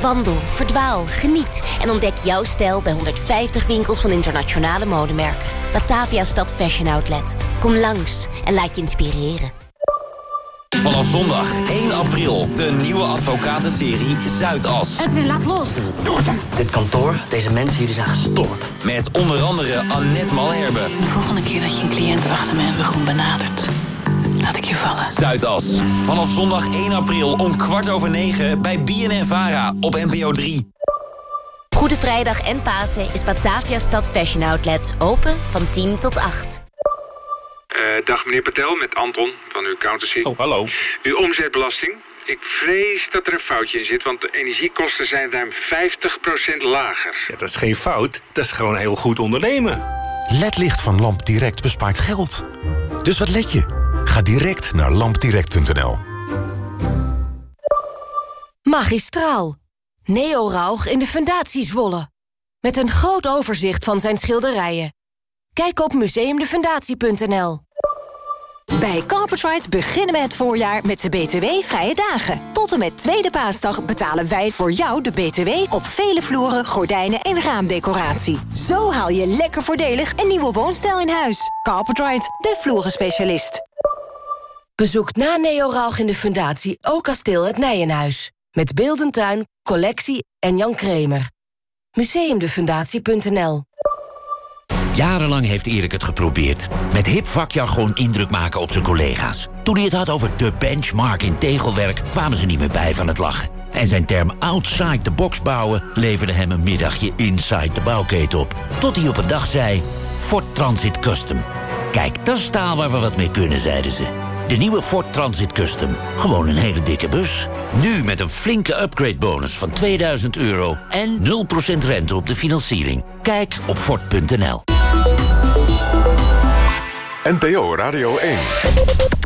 Wandel, verdwaal, geniet en ontdek jouw stijl bij 150 winkels van internationale modemerken. Batavia Stad Fashion Outlet. Kom langs en laat je inspireren. Vanaf zondag 1 april de nieuwe advocatenserie Zuidas. Edwin, laat los. Dit kantoor, deze mensen, jullie zijn gestoord. Met onder andere Annette Malherbe. De volgende keer dat je een cliënt achter mijn rug benadert, laat ik je vallen. Zuidas. Vanaf zondag 1 april om kwart over negen bij BNN Vara op NPO 3. Goede Vrijdag en Pasen is Batavia Stad Fashion Outlet open van 10 tot 8. Eh, dag meneer Patel, met Anton van uw accountancy. Oh, hallo. Uw omzetbelasting. Ik vrees dat er een foutje in zit, want de energiekosten zijn ruim 50% lager. Ja, dat is geen fout, dat is gewoon heel goed ondernemen. LED-licht van Lamp Direct bespaart geld. Dus wat let je? Ga direct naar lampdirect.nl. Magistraal. Neo Rauch in de Fundatie Zwolle. Met een groot overzicht van zijn schilderijen. Kijk op museumdefundatie.nl. Bij Carpetright beginnen we het voorjaar met de BTW-vrije dagen. Tot en met tweede paasdag betalen wij voor jou de BTW... op vele vloeren, gordijnen en raamdecoratie. Zo haal je lekker voordelig een nieuwe woonstijl in huis. Carpetright, de vloerenspecialist. Bezoek na Neo Rauch in de Fundatie ook kasteel het Nijenhuis. Met Beeldentuin, collectie en Jan Kremer. Museumdefundatie.nl Jarenlang heeft Erik het geprobeerd. Met hip vakjargon indruk maken op zijn collega's. Toen hij het had over de benchmark in tegelwerk... kwamen ze niet meer bij van het lachen. En zijn term outside the box bouwen... leverde hem een middagje inside de bouwketen op. Tot hij op een dag zei... Ford Transit Custom. Kijk, dat is waar we wat mee kunnen, zeiden ze. De nieuwe Ford Transit Custom. Gewoon een hele dikke bus. Nu met een flinke upgrade bonus van 2000 euro... en 0% rente op de financiering. Kijk op Ford.nl. NPO Radio 1.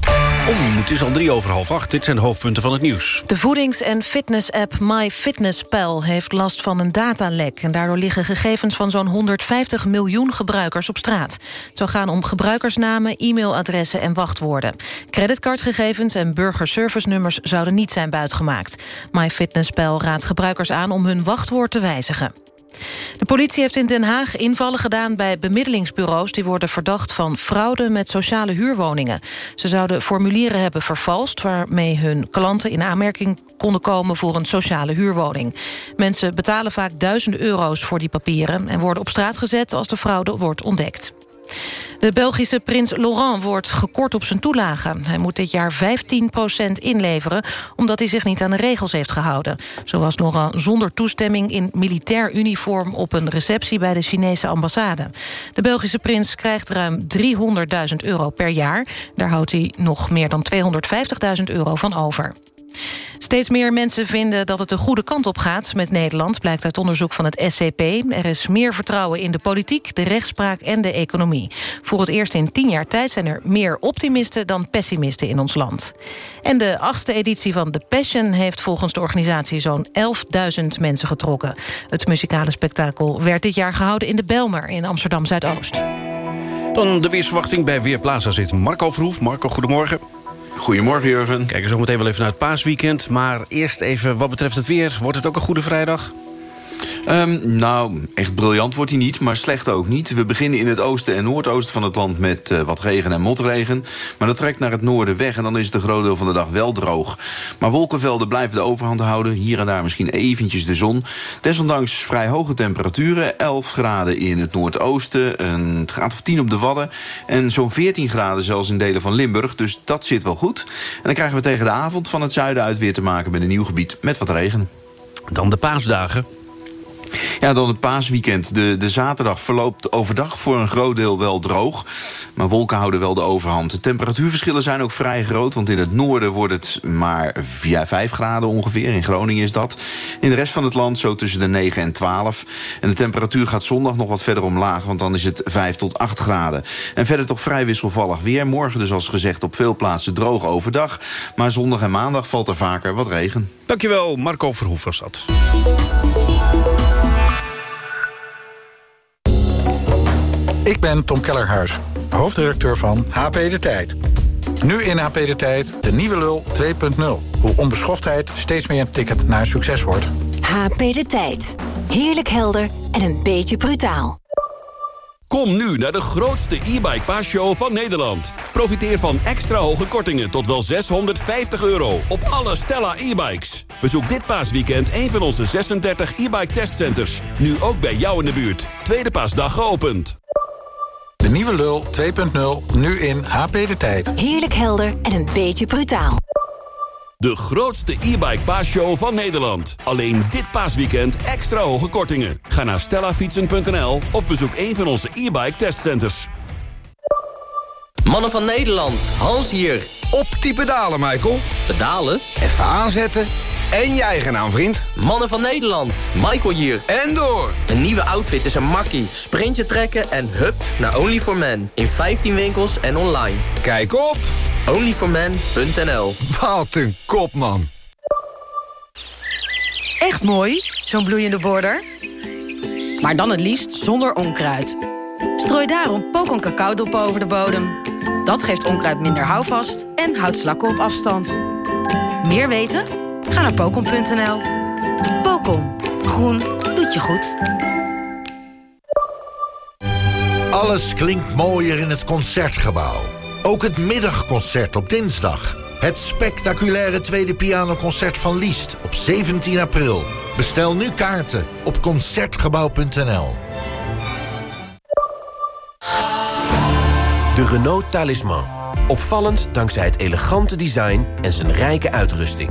Om, het is al drie over half acht. Dit zijn hoofdpunten van het nieuws. De voedings- en fitness-app MyFitnessPal heeft last van een datalek... en daardoor liggen gegevens van zo'n 150 miljoen gebruikers op straat. Het zou gaan om gebruikersnamen, e-mailadressen en wachtwoorden. Creditcardgegevens en burgerservice-nummers zouden niet zijn buitgemaakt. MyFitnessPal raadt gebruikers aan om hun wachtwoord te wijzigen. De politie heeft in Den Haag invallen gedaan bij bemiddelingsbureaus... die worden verdacht van fraude met sociale huurwoningen. Ze zouden formulieren hebben vervalst... waarmee hun klanten in aanmerking konden komen voor een sociale huurwoning. Mensen betalen vaak duizenden euro's voor die papieren... en worden op straat gezet als de fraude wordt ontdekt. De Belgische prins Laurent wordt gekort op zijn toelagen. Hij moet dit jaar 15% inleveren... omdat hij zich niet aan de regels heeft gehouden. Zo was Laurent zonder toestemming in militair uniform... op een receptie bij de Chinese ambassade. De Belgische prins krijgt ruim 300.000 euro per jaar. Daar houdt hij nog meer dan 250.000 euro van over. Steeds meer mensen vinden dat het de goede kant op gaat met Nederland... blijkt uit onderzoek van het SCP. Er is meer vertrouwen in de politiek, de rechtspraak en de economie. Voor het eerst in tien jaar tijd zijn er meer optimisten dan pessimisten in ons land. En de achtste editie van The Passion heeft volgens de organisatie... zo'n 11.000 mensen getrokken. Het muzikale spektakel werd dit jaar gehouden in de Belmer in Amsterdam-Zuidoost. Dan de weersverwachting bij Weerplaza zit Marco Verhoef. Marco, goedemorgen. Goedemorgen, Jurgen. Kijken zo meteen wel even naar het paasweekend. Maar eerst even wat betreft het weer. Wordt het ook een goede vrijdag? Ehm, nou, echt briljant wordt hij niet, maar slecht ook niet. We beginnen in het oosten en noordoosten van het land met eh, wat regen en motregen. Maar dat trekt naar het noorden weg en dan is het een groot deel van de dag wel droog. Maar wolkenvelden blijven de overhand houden. Hier en daar misschien eventjes de zon. Desondanks vrij hoge temperaturen. 11 graden in het noordoosten, een graad of 10 op de Wadden... en zo'n 14 graden zelfs in delen van Limburg. Dus dat zit wel goed. En dan krijgen we tegen de avond van het zuiden uit weer te maken... met een nieuw gebied met wat regen. Dan de paasdagen. Ja, dan het paasweekend. De, de zaterdag verloopt overdag voor een groot deel wel droog. Maar wolken houden wel de overhand. De temperatuurverschillen zijn ook vrij groot. Want in het noorden wordt het maar 5 graden ongeveer. In Groningen is dat. In de rest van het land zo tussen de 9 en 12. En de temperatuur gaat zondag nog wat verder omlaag. Want dan is het 5 tot 8 graden. En verder toch vrij wisselvallig weer. Morgen dus als gezegd op veel plaatsen droog overdag. Maar zondag en maandag valt er vaker wat regen. Dankjewel, Marco Verhoef was dat. Ik ben Tom Kellerhuis, hoofdredacteur van HP De Tijd. Nu in HP De Tijd, de nieuwe lul 2.0. Hoe onbeschoftheid steeds meer een ticket naar succes wordt. HP De Tijd. Heerlijk helder en een beetje brutaal. Kom nu naar de grootste e-bike paasshow van Nederland. Profiteer van extra hoge kortingen tot wel 650 euro op alle Stella e-bikes. Bezoek dit paasweekend een van onze 36 e-bike testcenters. Nu ook bij jou in de buurt. Tweede paasdag geopend. Nieuwe lul 2.0, nu in HP De Tijd. Heerlijk helder en een beetje brutaal. De grootste e-bike paasshow van Nederland. Alleen dit paasweekend extra hoge kortingen. Ga naar stellafietsen.nl of bezoek een van onze e-bike testcenters. Mannen van Nederland, Hans hier. Op die pedalen, Michael. Pedalen? Even aanzetten. En je eigen naam, vriend. Mannen van Nederland, Michael hier. En door. Een nieuwe outfit is een makkie. Sprintje trekken en hup naar only for men In 15 winkels en online. Kijk op. onlyformen.nl Wat een kop, man. Echt mooi, zo'n bloeiende border. Maar dan het liefst zonder onkruid. Strooi daarom pokon cacaodop over de bodem. Dat geeft onkruid minder houvast en houdt slakken op afstand. Meer weten? Ga naar pokon.nl. Pokon. Groen doet je goed. Alles klinkt mooier in het Concertgebouw. Ook het middagconcert op dinsdag. Het spectaculaire tweede pianoconcert van Liest op 17 april. Bestel nu kaarten op Concertgebouw.nl. De Renault Talisman. Opvallend dankzij het elegante design en zijn rijke uitrusting.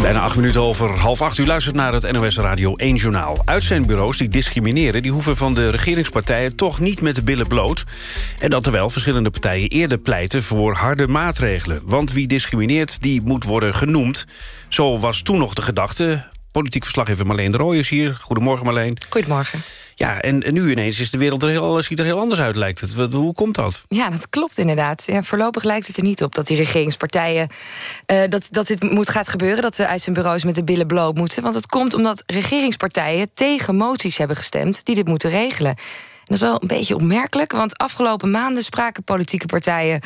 bijna acht minuten over half acht. U luistert naar het NOS Radio 1 Journaal. Uitzendbureaus die discrimineren... die hoeven van de regeringspartijen toch niet met de billen bloot. En dat terwijl verschillende partijen eerder pleiten... voor harde maatregelen. Want wie discrimineert, die moet worden genoemd. Zo was toen nog de gedachte. Politiek verslaggever Marleen de Rooij is hier. Goedemorgen Marleen. Goedemorgen. Ja, en, en nu ineens is de wereld er heel, ziet er heel anders uit, lijkt het. Wat- Hoe komt dat? Ja, dat klopt inderdaad. Ja, voorlopig lijkt het er niet op dat die regeringspartijen... eh, dat, dat dit moet gaat gebeuren, dat ze uit zijn bureaus met de billen bloot moeten. Want het komt omdat regeringspartijen tegen moties hebben gestemd... die dit moeten regelen. En dat is wel een beetje opmerkelijk, want afgelopen maanden spraken politieke partijen...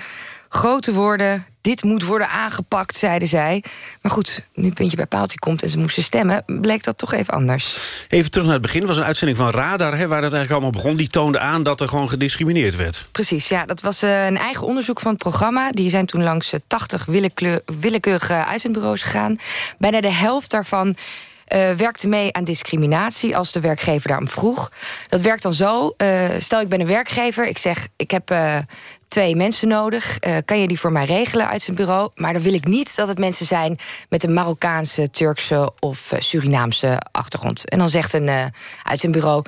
grote woorden, dit moet worden aangepakt, zeiden zij. Maar goed, nu puntje bij paaltje komt en ze moesten stemmen... bleek dat toch even anders. Even terug naar het begin. Het was een uitzending van Radar, hè, waar het eigenlijk allemaal begon. Die toonde aan dat er gewoon gediscrimineerd werd. Precies, ja. Dat was eh, een eigen onderzoek van het programma. Die zijn toen langs eh, 80 willekeur, willekeurige uitzendbureaus gegaan. Bijna de helft daarvan eh, werkte mee aan discriminatie als de werkgever daarom vroeg. Dat werkt dan zo. eh, stel, ik ben een werkgever. Ik zeg, ik heb eh, twee mensen nodig. Eh, kan je die voor mij regelen uit zijn bureau? Maar dan wil ik niet dat het mensen zijn... met een Marokkaanse, Turkse of eh, Surinaamse achtergrond. En dan zegt een eh, uit zijn bureau...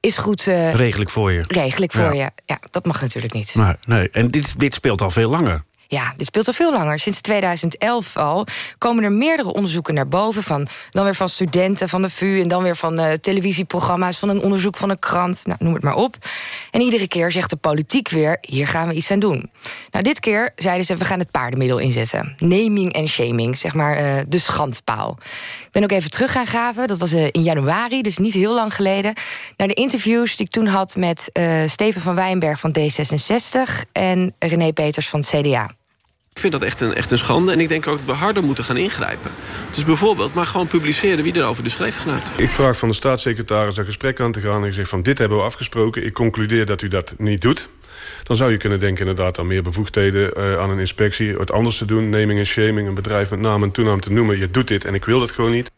is goed, Regel ik voor je. regel ik voor Ja. je. Ja, dat mag natuurlijk niet. Maar, nee. En dit, dit speelt al veel langer. Ja, dit speelt al veel langer. Sinds 2011 al komen er meerdere onderzoeken naar boven. Van, dan weer van studenten van de VU... en dan weer van eh, televisieprogramma's... van een onderzoek van een krant, nou, noem het maar op. En iedere keer zegt de politiek weer... hier gaan we iets aan doen. Nou, dit keer zeiden ze, we gaan het paardenmiddel inzetten. Naming en shaming, zeg maar eh, de schandpaal. Ik ben ook even terug gaan graven. Dat was eh, in januari, dus niet heel lang geleden. Naar de interviews die ik toen had met Steven van Wijnberg van D66... en René Peters van CDA. Ik vind dat echt een, echt een schande. En ik denk ook dat we harder moeten gaan ingrijpen. Dus bijvoorbeeld, maar gewoon publiceren wie erover dus schreef vanuit. Ik vraag van de staatssecretaris een gesprek aan te gaan... en ik zeg van dit hebben we afgesproken. Ik concludeer dat u dat niet doet. Dan zou je kunnen denken inderdaad aan meer bevoegdheden... eh, aan een inspectie, het anders te doen. Naming en shaming, een bedrijf met naam en toenaam te noemen. Je doet dit en ik wil dat gewoon niet.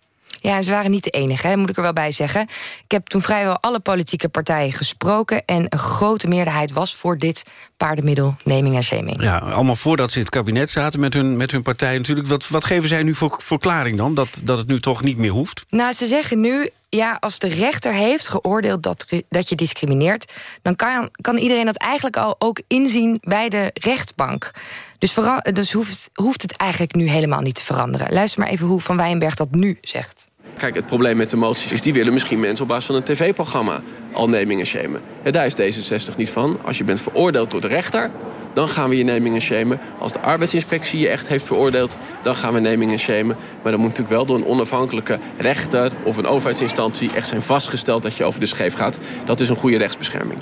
Ja, ze waren niet de enige, hè, moet ik er wel bij zeggen. Ik heb toen vrijwel alle politieke partijen gesproken... en een grote meerderheid was voor dit paardenmiddel, naming en shaming. Ja, allemaal voordat ze in het kabinet zaten met hun, met hun partij natuurlijk. Wat, wat geven zij nu voor verklaring dan? Dat, dat het nu toch niet meer hoeft? Nou, ze zeggen nu, ja, als de rechter heeft geoordeeld dat, dat je discrimineert... dan kan, kan iedereen dat eigenlijk al ook inzien bij de rechtbank. Dus, dus hoeft, hoeft het eigenlijk nu helemaal niet te veranderen. Luister maar even hoe Van Wijnberg dat nu zegt. Kijk, het probleem met de moties is... die willen misschien mensen op basis van een tv-programma al nemen en shamen. En daar is D66 niet van. Als je bent veroordeeld door de rechter, dan gaan we je nemen en shamen. Als de arbeidsinspectie je echt heeft veroordeeld, dan gaan we nemen en shamen. Maar dan moet natuurlijk wel door een onafhankelijke rechter... of een overheidsinstantie echt zijn vastgesteld dat je over de scheef gaat. Dat is een goede rechtsbescherming.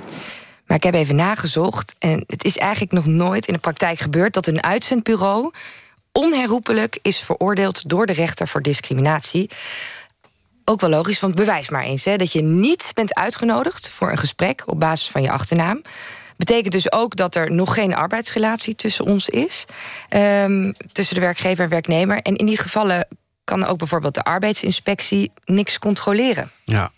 Maar ik heb even nagezocht en het is eigenlijk nog nooit in de praktijk gebeurd... dat een uitzendbureau onherroepelijk is veroordeeld door de rechter voor discriminatie. Ook wel logisch, want bewijs maar eens hè, dat je niet bent uitgenodigd voor een gesprek op basis van je achternaam. Betekent dus ook dat er nog geen arbeidsrelatie tussen ons is. Um, tussen de werkgever en werknemer. En in die gevallen kan ook bijvoorbeeld de arbeidsinspectie niks controleren. Ja,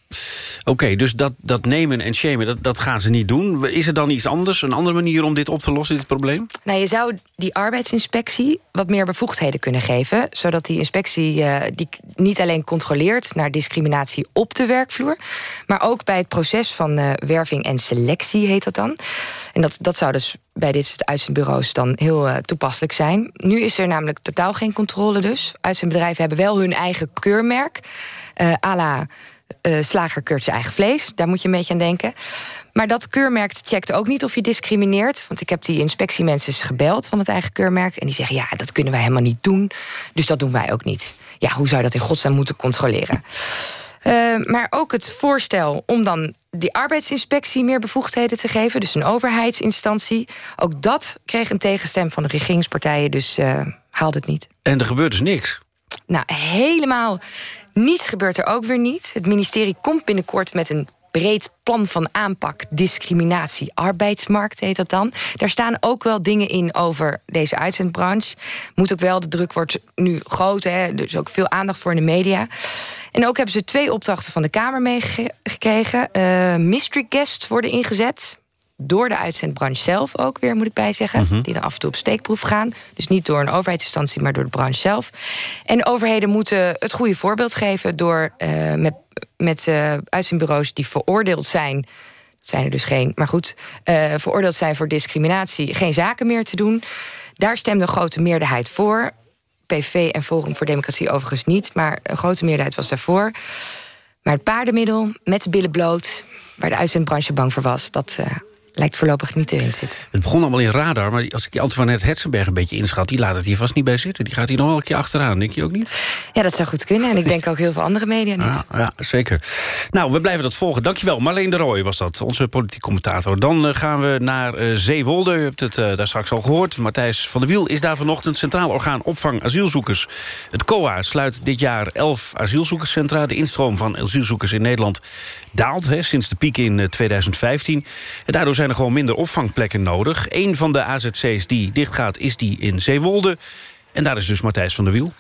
oké, dus dat, dat nemen en shamen, dat, dat gaan ze niet doen. Is er dan iets anders, een andere manier om dit op te lossen, dit probleem? Nou, je zou die arbeidsinspectie wat meer bevoegdheden kunnen geven... zodat die inspectie uh, die niet alleen controleert naar discriminatie op de werkvloer... maar ook bij het proces van uh, werving en selectie, heet dat dan. En dat, dat zou dus bij dit soort uitzendbureaus dan heel uh, toepasselijk zijn. Nu is er namelijk totaal geen controle dus. Uitzendbedrijven hebben wel hun eigen keurmerk... Uh, à la uh, slager keurt zijn eigen vlees. Daar moet je een beetje aan denken. Maar dat keurmerk checkt ook niet of je discrimineert. Want ik heb die inspectiemensen gebeld van het eigen keurmerk. En die zeggen, ja, dat kunnen wij helemaal niet doen. Dus dat doen wij ook niet. Ja, hoe zou je dat in godsnaam moeten controleren? Uh, maar ook het voorstel om dan die arbeidsinspectie meer bevoegdheden te geven... dus een overheidsinstantie, ook dat kreeg een tegenstem van de regeringspartijen... dus uh, haalde het niet. En er gebeurt dus niks? Nou, helemaal niets gebeurt er ook weer niet. Het ministerie komt binnenkort met een breed plan van aanpak, discriminatie, arbeidsmarkt heet dat dan. Daar staan ook wel dingen in over deze uitzendbranche. Moet ook wel, de druk wordt nu groot, hè, dus ook veel aandacht voor in de media. En ook hebben ze twee opdrachten van de Kamer meegekregen. Uh, mystery guests worden ingezet door de uitzendbranche zelf ook weer, moet ik bijzeggen. Mm Die dan af en toe op steekproef gaan. Dus niet door een overheidsinstantie, maar door de branche zelf. En overheden moeten het goede voorbeeld geven... door uh, met, met uh, uitzendbureaus die veroordeeld zijn... zijn er dus geen, maar goed... Uh, veroordeeld zijn voor discriminatie, geen zaken meer te doen. Daar stemde een grote meerderheid voor. PV en Forum voor Democratie overigens niet... maar een grote meerderheid was daarvoor. Maar het paardenmiddel, met de billen bloot... waar de uitzendbranche bang voor was... dat lijkt voorlopig niet erin zitten. Het begon allemaal in radar, maar als ik die Antoinette Hetzenberg een beetje inschat... die laat het hier vast niet bij zitten. Die gaat hier nog wel een keer achteraan, denk je ook niet? Ja, dat zou goed kunnen. En ik denk ook heel veel andere media niet. Ja, ja zeker. Nou, we blijven dat volgen. Dankjewel. Marleen de Rooij was dat, onze politiek commentator. Dan uh, gaan we naar uh, Zeewolde. U hebt het uh, daar straks al gehoord. Matthijs van der Wiel is daar vanochtend Centraal Orgaan Opvang Asielzoekers. Het COA sluit dit jaar elf asielzoekerscentra. De instroom van asielzoekers in Nederland daalt hè, sinds de piek in 2015. En daardoor zijn er gewoon minder opvangplekken nodig. Een van de AZC's die dichtgaat is die in Zeewolde. En daar is dus Matthijs van der Wiel.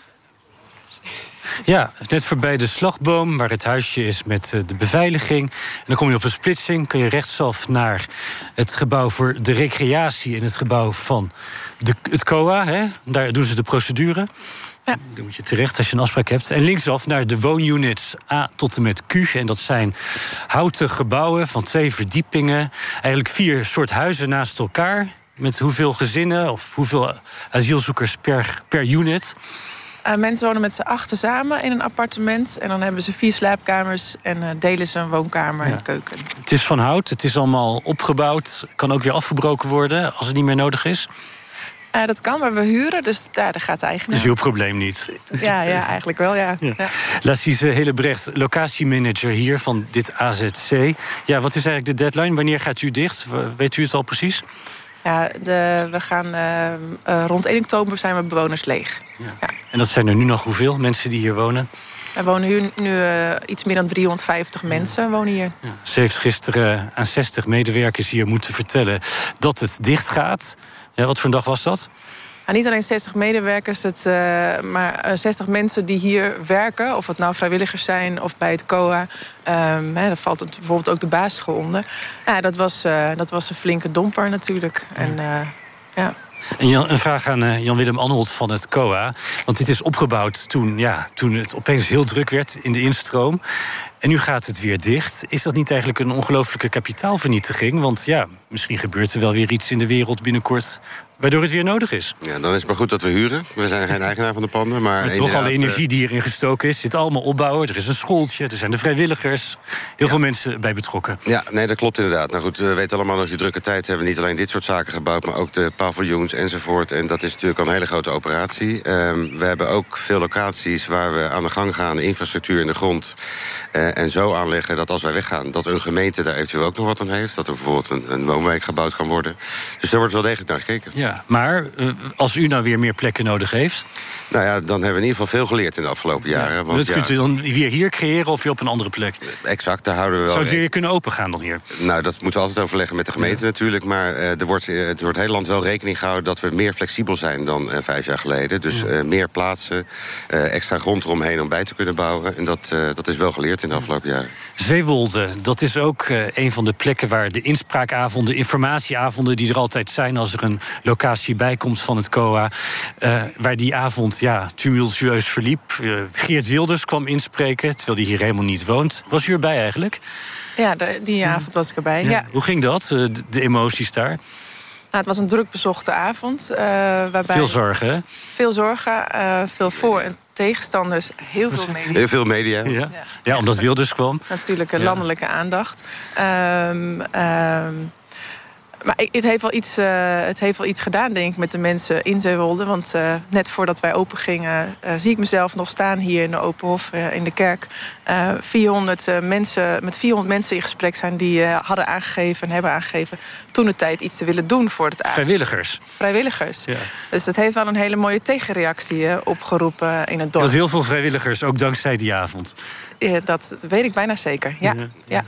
Ja, net voorbij de slagboom, waar het huisje is met de beveiliging. En dan kom je op een splitsing, kun je rechtsaf naar het gebouw voor de recreatie... en het gebouw van de, het COA, hè? daar doen ze de procedure. Ja. Dan moet je terecht als je een afspraak hebt. En linksaf naar de woonunits A tot en met Q. En dat zijn houten gebouwen van twee verdiepingen. Eigenlijk vier soort huizen naast elkaar. Met hoeveel gezinnen of hoeveel asielzoekers per, per unit? Uh, mensen wonen met z'n achten samen in een appartement. En dan hebben ze vier slaapkamers en uh, delen ze een woonkamer ja. en keuken. Het is van hout, het is allemaal opgebouwd. Kan ook weer afgebroken worden als het niet meer nodig is. Uh, dat kan, maar we huren, dus daar, daar gaat de eigenaar. Dus uw probleem niet? Ja, ja eigenlijk wel, ja. ja. ja. Lassise Hillebrecht, locatiemanager hier van dit AZC. Ja, wat is eigenlijk de deadline? Wanneer gaat u dicht? Weet u het al precies? Ja, de, we gaan uh, uh, rond 1 oktober zijn we bewoners leeg. Ja. ja. En dat zijn er nu nog hoeveel mensen die hier wonen? Er wonen hier nu uh, iets meer dan 350 mensen wonen hier. Ja. Ze heeft gisteren aan 60 medewerkers hier moeten vertellen dat het dicht gaat. Wat voor een dag was dat? Ja, niet alleen 60 medewerkers, het, uh, maar 60 mensen die hier werken. Of het nou vrijwilligers zijn of bij het COA. Um, hè, daar valt het bijvoorbeeld ook de basisschool onder. Ja, dat, was, uh, dat was een flinke domper natuurlijk. En, ja. En een vraag aan uh, Jan-Willem Anholt van het COA. Want dit is opgebouwd toen, ja, toen het opeens heel druk werd in de instroom. En nu gaat het weer dicht. Is dat niet eigenlijk een ongelooflijke kapitaalvernietiging? Want ja, misschien gebeurt er wel weer iets in de wereld binnenkort waardoor het weer nodig is. Ja, dan is het maar goed dat we huren. We zijn geen eigenaar van de panden. Maar, maar toch alle energie die hierin gestoken is, zit allemaal opbouwen. Er is een schooltje, er zijn de vrijwilligers. Heel veel mensen bij betrokken. Ja, nee, dat klopt inderdaad. Nou goed, we weten allemaal dat die drukke tijd hebben we niet alleen dit soort zaken gebouwd... maar ook de paviljoens enzovoort. En dat is natuurlijk al een hele grote operatie. Um, we hebben ook veel locaties waar we aan de gang gaan... de infrastructuur in de grond. Uh, en zo aanleggen dat als wij weggaan... dat een gemeente daar eventueel ook nog wat aan heeft. Dat er bijvoorbeeld een, een woonwijk gebouwd kan worden. Dus daar wordt wel degelijk naar gekeken. Ja maar uh, als u nou weer meer plekken nodig heeft... Nou ja, dan hebben we in ieder geval veel geleerd in de afgelopen jaren. Ja, want dat ja, kunt u dan weer hier creëren of weer op een andere plek? Exact, daar houden we wel Zou het weer kunnen opengaan dan hier? Nou, dat moeten we altijd overleggen met de gemeente natuurlijk. Maar uh, er wordt door het hele land wel rekening gehouden... dat we meer flexibel zijn dan vijf jaar geleden. Dus meer plaatsen, extra grond eromheen om bij te kunnen bouwen. En dat, dat is wel geleerd in de afgelopen jaren. Zeewolde, dat is ook een van de plekken waar de inspraakavonden... informatieavonden die er altijd zijn als er een locatie bij komt van het COA... waar die avond ja, tumultueus verliep. Uh, Geert Wilders kwam inspreken, terwijl hij hier helemaal niet woont. Was u erbij eigenlijk? Ja, de, die avond was ik erbij. Ja. ja. Hoe ging dat, de, de, emoties daar? Nou, het was een druk bezochte avond. Uh, waarbij veel zorgen, hè? Veel zorgen, veel voor- en tegenstanders. Heel veel media. Heel veel media. Ja, ja. ja omdat Wilders kwam. Natuurlijk een landelijke aandacht. Um, um, maar het heeft, wel iets, uh, het heeft wel iets gedaan, denk ik, met de mensen in Zeewolde. Want uh, net voordat wij open gingen, uh, zie ik mezelf nog staan hier in de Openhof, in de kerk. 400 mensen, met 400 mensen in gesprek zijn die hadden aangegeven en hebben aangegeven toen de tijd iets te willen doen voor het avond. Vrijwilligers. Vrijwilligers. Ja. Dus het heeft wel een hele mooie tegenreactie opgeroepen in het dorp. Dat heel veel vrijwilligers, ook dankzij die avond. dat weet ik bijna zeker, ja. ja. ja.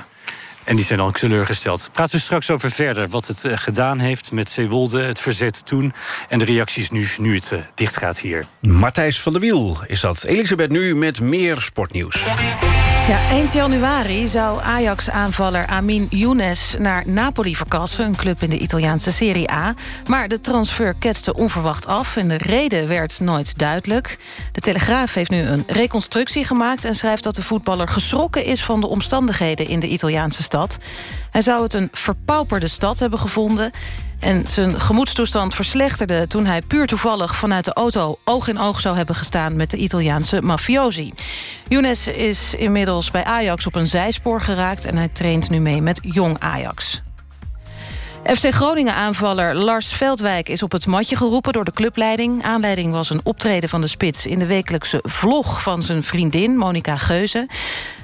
En die zijn al teleurgesteld. Praten we straks over verder. Wat het uh, gedaan heeft met Zeewolde, het verzet toen... en de reacties nu, nu het uh, dicht gaat hier. Matthijs van der Wiel is dat. Elisabeth nu met meer sportnieuws. Ja, eind januari zou Ajax-aanvaller Amin Younes naar Napoli verkassen... een club in de Italiaanse Serie A. Maar de transfer ketste onverwacht af en de reden werd nooit duidelijk. De Telegraaf heeft nu een reconstructie gemaakt... en schrijft dat de voetballer geschrokken is van de omstandigheden in de Italiaanse stad. Hij zou het een verpauperde stad hebben gevonden... En zijn gemoedstoestand verslechterde toen hij puur toevallig vanuit de auto oog in oog zou hebben gestaan met de Italiaanse mafiosi. Younes is inmiddels bij Ajax op een zijspoor geraakt en hij traint nu mee met Jong Ajax. FC Groningen-aanvaller Lars Veldwijk is op het matje geroepen door de clubleiding. Aanleiding was een optreden van de spits in de wekelijkse vlog van zijn vriendin Monica Geuze.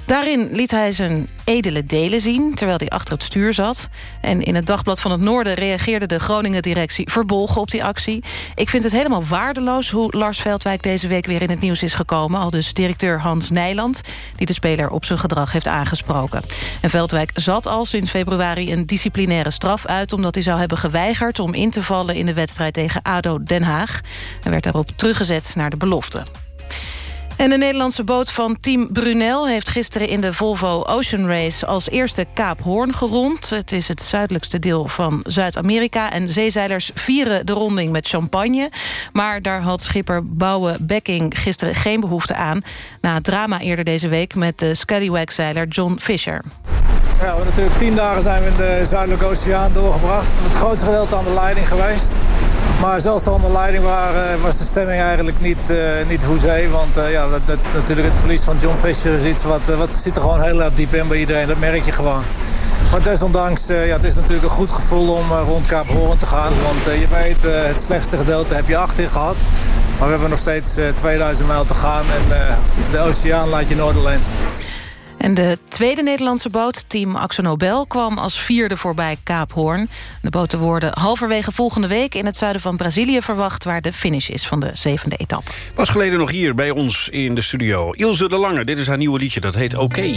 Daarin liet hij zijn edele delen zien, terwijl hij achter het stuur zat. En in het Dagblad van het Noorden reageerde de Groningen-directie verbolgen op die actie. Ik vind het helemaal waardeloos hoe Lars Veldwijk deze week weer in het nieuws is gekomen. Al dus directeur Hans Nijland, die de speler op zijn gedrag heeft aangesproken. En Veldwijk zat al sinds februari een disciplinaire straf uit... omdat hij zou hebben geweigerd om in te vallen in de wedstrijd tegen ADO Den Haag. Hij werd daarop teruggezet naar de belofte. En de Nederlandse boot van Team Brunel heeft gisteren in de Volvo Ocean Race als eerste Kaap Hoorn gerond. Het is het zuidelijkste deel van Zuid-Amerika en zeezeilers vieren de ronding met champagne. Maar daar had schipper Bouwe Becking gisteren geen behoefte aan. Na het drama eerder deze week met de Scallywag-zeiler John Fisher. Ja, natuurlijk tien dagen zijn we in de Zuidelijke Oceaan doorgebracht. Het grootste gedeelte aan de leiding geweest. Maar zelfs al onder leiding waren, was de stemming eigenlijk niet, uh, niet hoezee. Want uh, ja, dat, dat, natuurlijk het verlies van John Fisher is iets wat, uh, wat zit er gewoon heel erg diep in bij iedereen. Dat merk je gewoon. Maar desondanks, ja, het is natuurlijk een goed gevoel om rond Kaap Hoorn te gaan. Want je weet, het slechtste gedeelte heb je achter gehad. Maar we hebben nog steeds 2000 mijl te gaan en de oceaan laat je nooit alleen. En de tweede Nederlandse boot, team Axo Nobel... kwam als vierde voorbij Kaap Hoorn. De boten worden halverwege volgende week... in het zuiden van Brazilië verwacht... waar de finish is van de zevende etappe. Pas geleden nog hier bij ons in de studio. Ilse de Lange, dit is haar nieuwe liedje, dat heet Oké.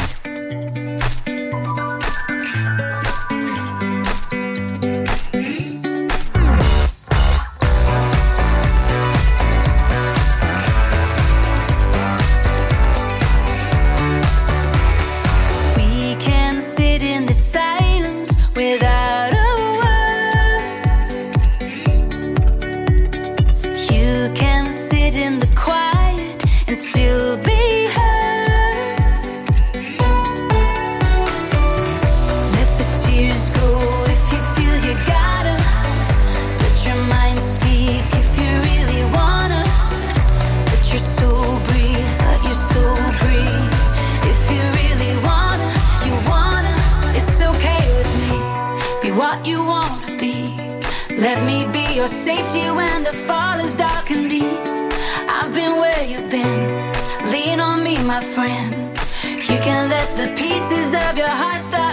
what you wanna be. Let me be your safety when the fall is dark and deep. I've been where you've been. Lean on me, my friend. You can let the pieces of your heart start.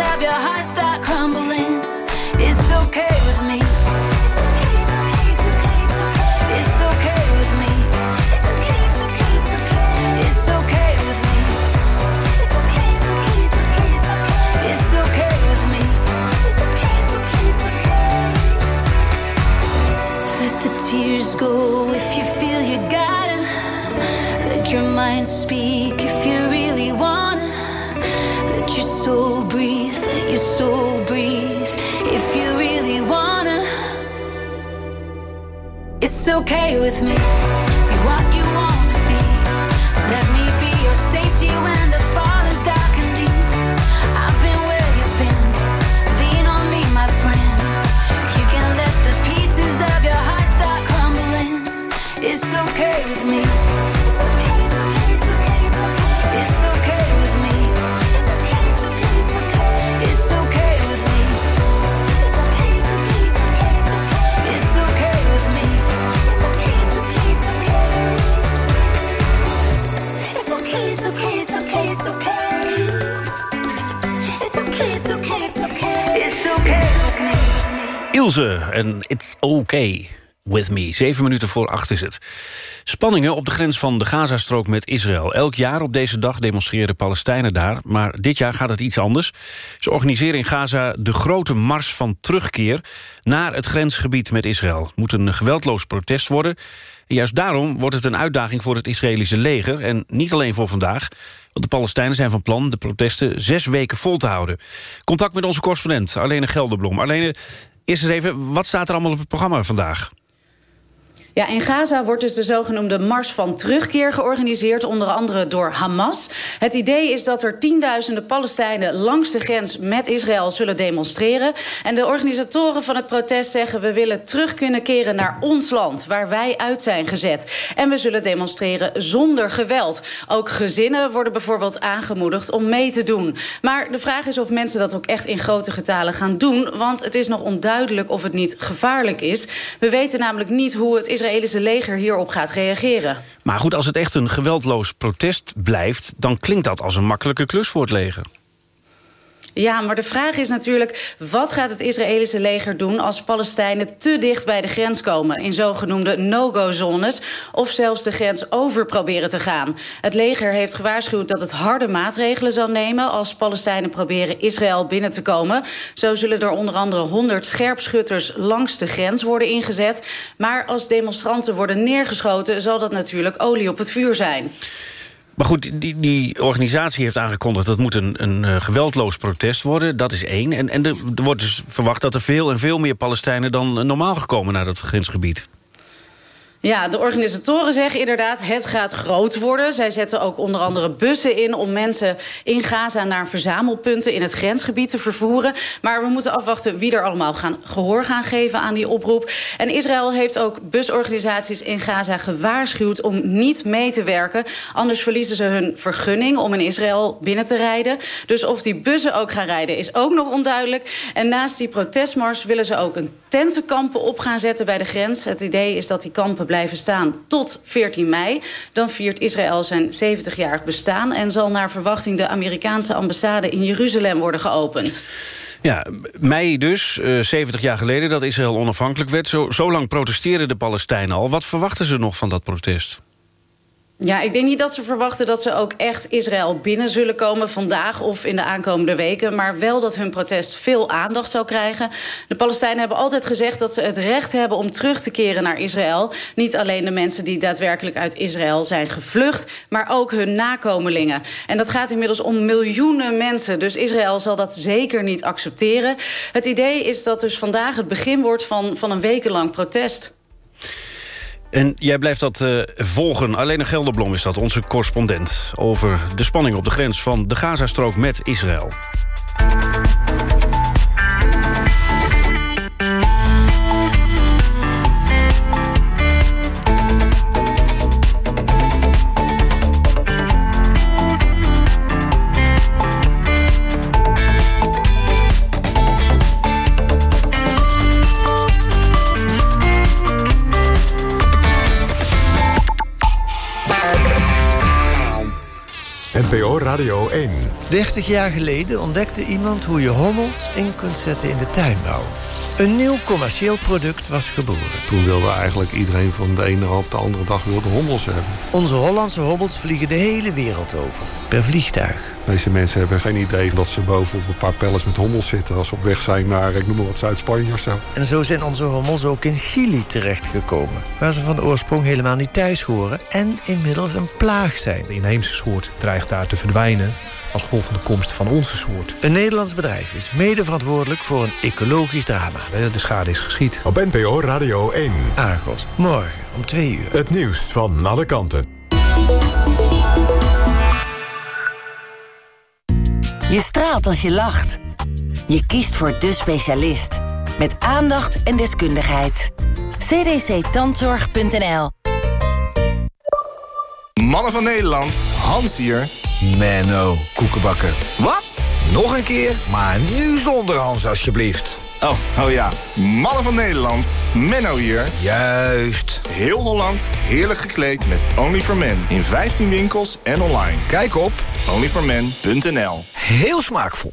Of your heart okay with me. Ilse en It's Okay with me. Zeven minuten voor acht is het. Spanningen op de grens van de Gazastrook met Israël. Elk jaar op deze dag demonstreren Palestijnen daar. Maar dit jaar gaat het iets anders. Ze organiseren in Gaza de grote mars van terugkeer... naar het grensgebied met Israël. Het moet een geweldloos protest worden. En juist daarom wordt het een uitdaging voor het Israëlische leger. En niet alleen voor vandaag. Want de Palestijnen zijn van plan de protesten zes weken vol te houden. Contact met onze correspondent Arlene Gelderblom. Arlene, eerst eens even, wat staat er allemaal op het programma vandaag? Ja, in Gaza wordt dus de zogenoemde Mars van Terugkeer georganiseerd... onder andere door Hamas. Het idee is dat er tienduizenden Palestijnen... langs de grens met Israël zullen demonstreren. En de organisatoren van het protest zeggen... we willen terug kunnen keren naar ons land... waar wij uit zijn gezet. En we zullen demonstreren zonder geweld. Ook gezinnen worden bijvoorbeeld aangemoedigd om mee te doen. Maar de vraag is of mensen dat ook echt in grote getalen gaan doen... want het is nog onduidelijk of het niet gevaarlijk is. We weten namelijk niet hoe het Israëlische leger hierop gaat reageren. Maar goed, als het echt een geweldloos protest blijft... dan klinkt dat als een makkelijke klus voor het leger. Ja, maar de vraag is natuurlijk... wat gaat het Israëlische leger doen als Palestijnen te dicht bij de grens komen... in zogenoemde no-go-zones of zelfs de grens over proberen te gaan? Het leger heeft gewaarschuwd dat het harde maatregelen zal nemen... als Palestijnen proberen Israël binnen te komen. Zo zullen er onder andere 100 scherpschutters langs de grens worden ingezet. Maar als demonstranten worden neergeschoten... zal dat natuurlijk olie op het vuur zijn. Maar goed, die, die organisatie heeft aangekondigd... dat moet een, een uh, geweldloos protest worden, dat is één. En, en er, er wordt dus verwacht dat er veel en veel meer Palestijnen... dan normaal gekomen naar dat grensgebied. Ja, de organisatoren zeggen inderdaad, het gaat groot worden. Zij zetten ook onder andere bussen in om mensen in Gaza naar verzamelpunten in het grensgebied te vervoeren. Maar we moeten afwachten wie er allemaal gaan, gehoor gaan geven aan die oproep. En Israël heeft ook busorganisaties in Gaza gewaarschuwd om niet mee te werken. Anders verliezen ze hun vergunning om in Israël binnen te rijden. Dus of die bussen ook gaan rijden is ook nog onduidelijk. En naast die protestmars willen ze ook een tentenkampen op gaan zetten bij de grens. Het idee is dat die kampen blijven staan tot 14 mei. Dan viert Israël zijn 70-jarig bestaan... en zal naar verwachting de Amerikaanse ambassade in Jeruzalem worden geopend. Ja, mei dus, uh, 70 jaar geleden dat Israël onafhankelijk werd. Zo, zo lang protesteerden de Palestijnen al. Wat verwachten ze nog van dat protest? Ja, ik denk niet dat ze verwachten dat ze ook echt Israël binnen zullen komen vandaag of in de aankomende weken. Maar wel dat hun protest veel aandacht zou krijgen. De Palestijnen hebben altijd gezegd dat ze het recht hebben om terug te keren naar Israël. Niet alleen de mensen die daadwerkelijk uit Israël zijn gevlucht, maar ook hun nakomelingen. En dat gaat inmiddels om miljoenen mensen. Dus Israël zal dat zeker niet accepteren. Het idee is dat dus vandaag het begin wordt van, van een wekenlang protest. En jij blijft dat uh, volgen. Alleen Gelderblom is dat, onze correspondent... over de spanning op de grens van de Gazastrook met Israël. NPO Radio 1. 30 jaar geleden ontdekte iemand hoe je hommels in kunt zetten in de tuinbouw. Een nieuw commercieel product was geboren. Toen wilde eigenlijk iedereen van de ene op de andere dag wilde hommels hebben. Onze Hollandse hobbels vliegen de hele wereld over, per vliegtuig. Deze mensen hebben geen idee dat ze boven op een paar pellets met hommels zitten... als ze op weg zijn naar, ik noem maar wat, Zuid-Spanje of zo. En zo zijn onze hommels ook in Chili terechtgekomen... waar ze van oorsprong helemaal niet thuis horen... en inmiddels een plaag zijn. De inheemse soort dreigt daar te verdwijnen als gevolg van de komst van onze soort. Een Nederlands bedrijf is mede verantwoordelijk voor een ecologisch drama. De schade is geschied. Op NPO Radio 1. Argos, morgen om twee uur. Het nieuws van alle kanten. Je straalt als je lacht. Je kiest voor de specialist. Met aandacht en deskundigheid. cdctandzorg.nl Mannen van Nederland, Hans hier. Menno, koekenbakker. Wat? Nog een keer, maar nu zonder Hans alsjeblieft. Oh, oh ja. Mannen van Nederland, Menno hier. Juist. Heel Holland, heerlijk gekleed met Only for Men. In 15 winkels en online. Kijk op onlyformen.nl Heel smaakvol.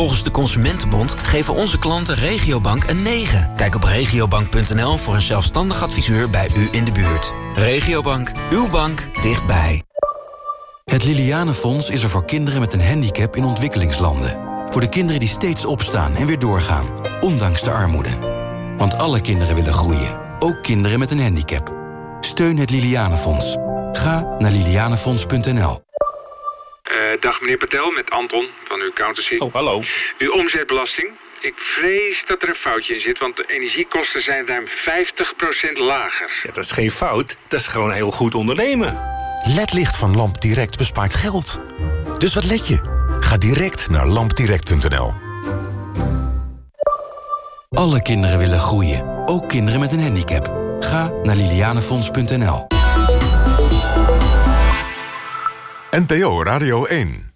Volgens de Consumentenbond geven onze klanten Regiobank een 9. Kijk op regiobank.nl voor een zelfstandig adviseur bij u in de buurt. Regiobank, uw bank dichtbij. Het Lilianenfonds is er voor kinderen met een handicap in ontwikkelingslanden. Voor de kinderen die steeds opstaan en weer doorgaan, ondanks de armoede. Want alle kinderen willen groeien, ook kinderen met een handicap. Steun het Lilianenfonds. Ga naar lilianenfonds.nl. Uh, dag meneer Patel, met Anton van uw accountancy. Oh, hallo. Uw omzetbelasting. Ik vrees dat er een foutje in zit, want de energiekosten zijn ruim 50% lager. Ja, dat is geen fout, dat is gewoon heel goed ondernemen. LED-licht van Lamp Direct bespaart geld. Dus wat let je? Ga direct naar lampdirect.nl. Alle kinderen willen groeien, ook kinderen met een handicap. Ga naar lilianenfonds.nl. NPO Radio 1.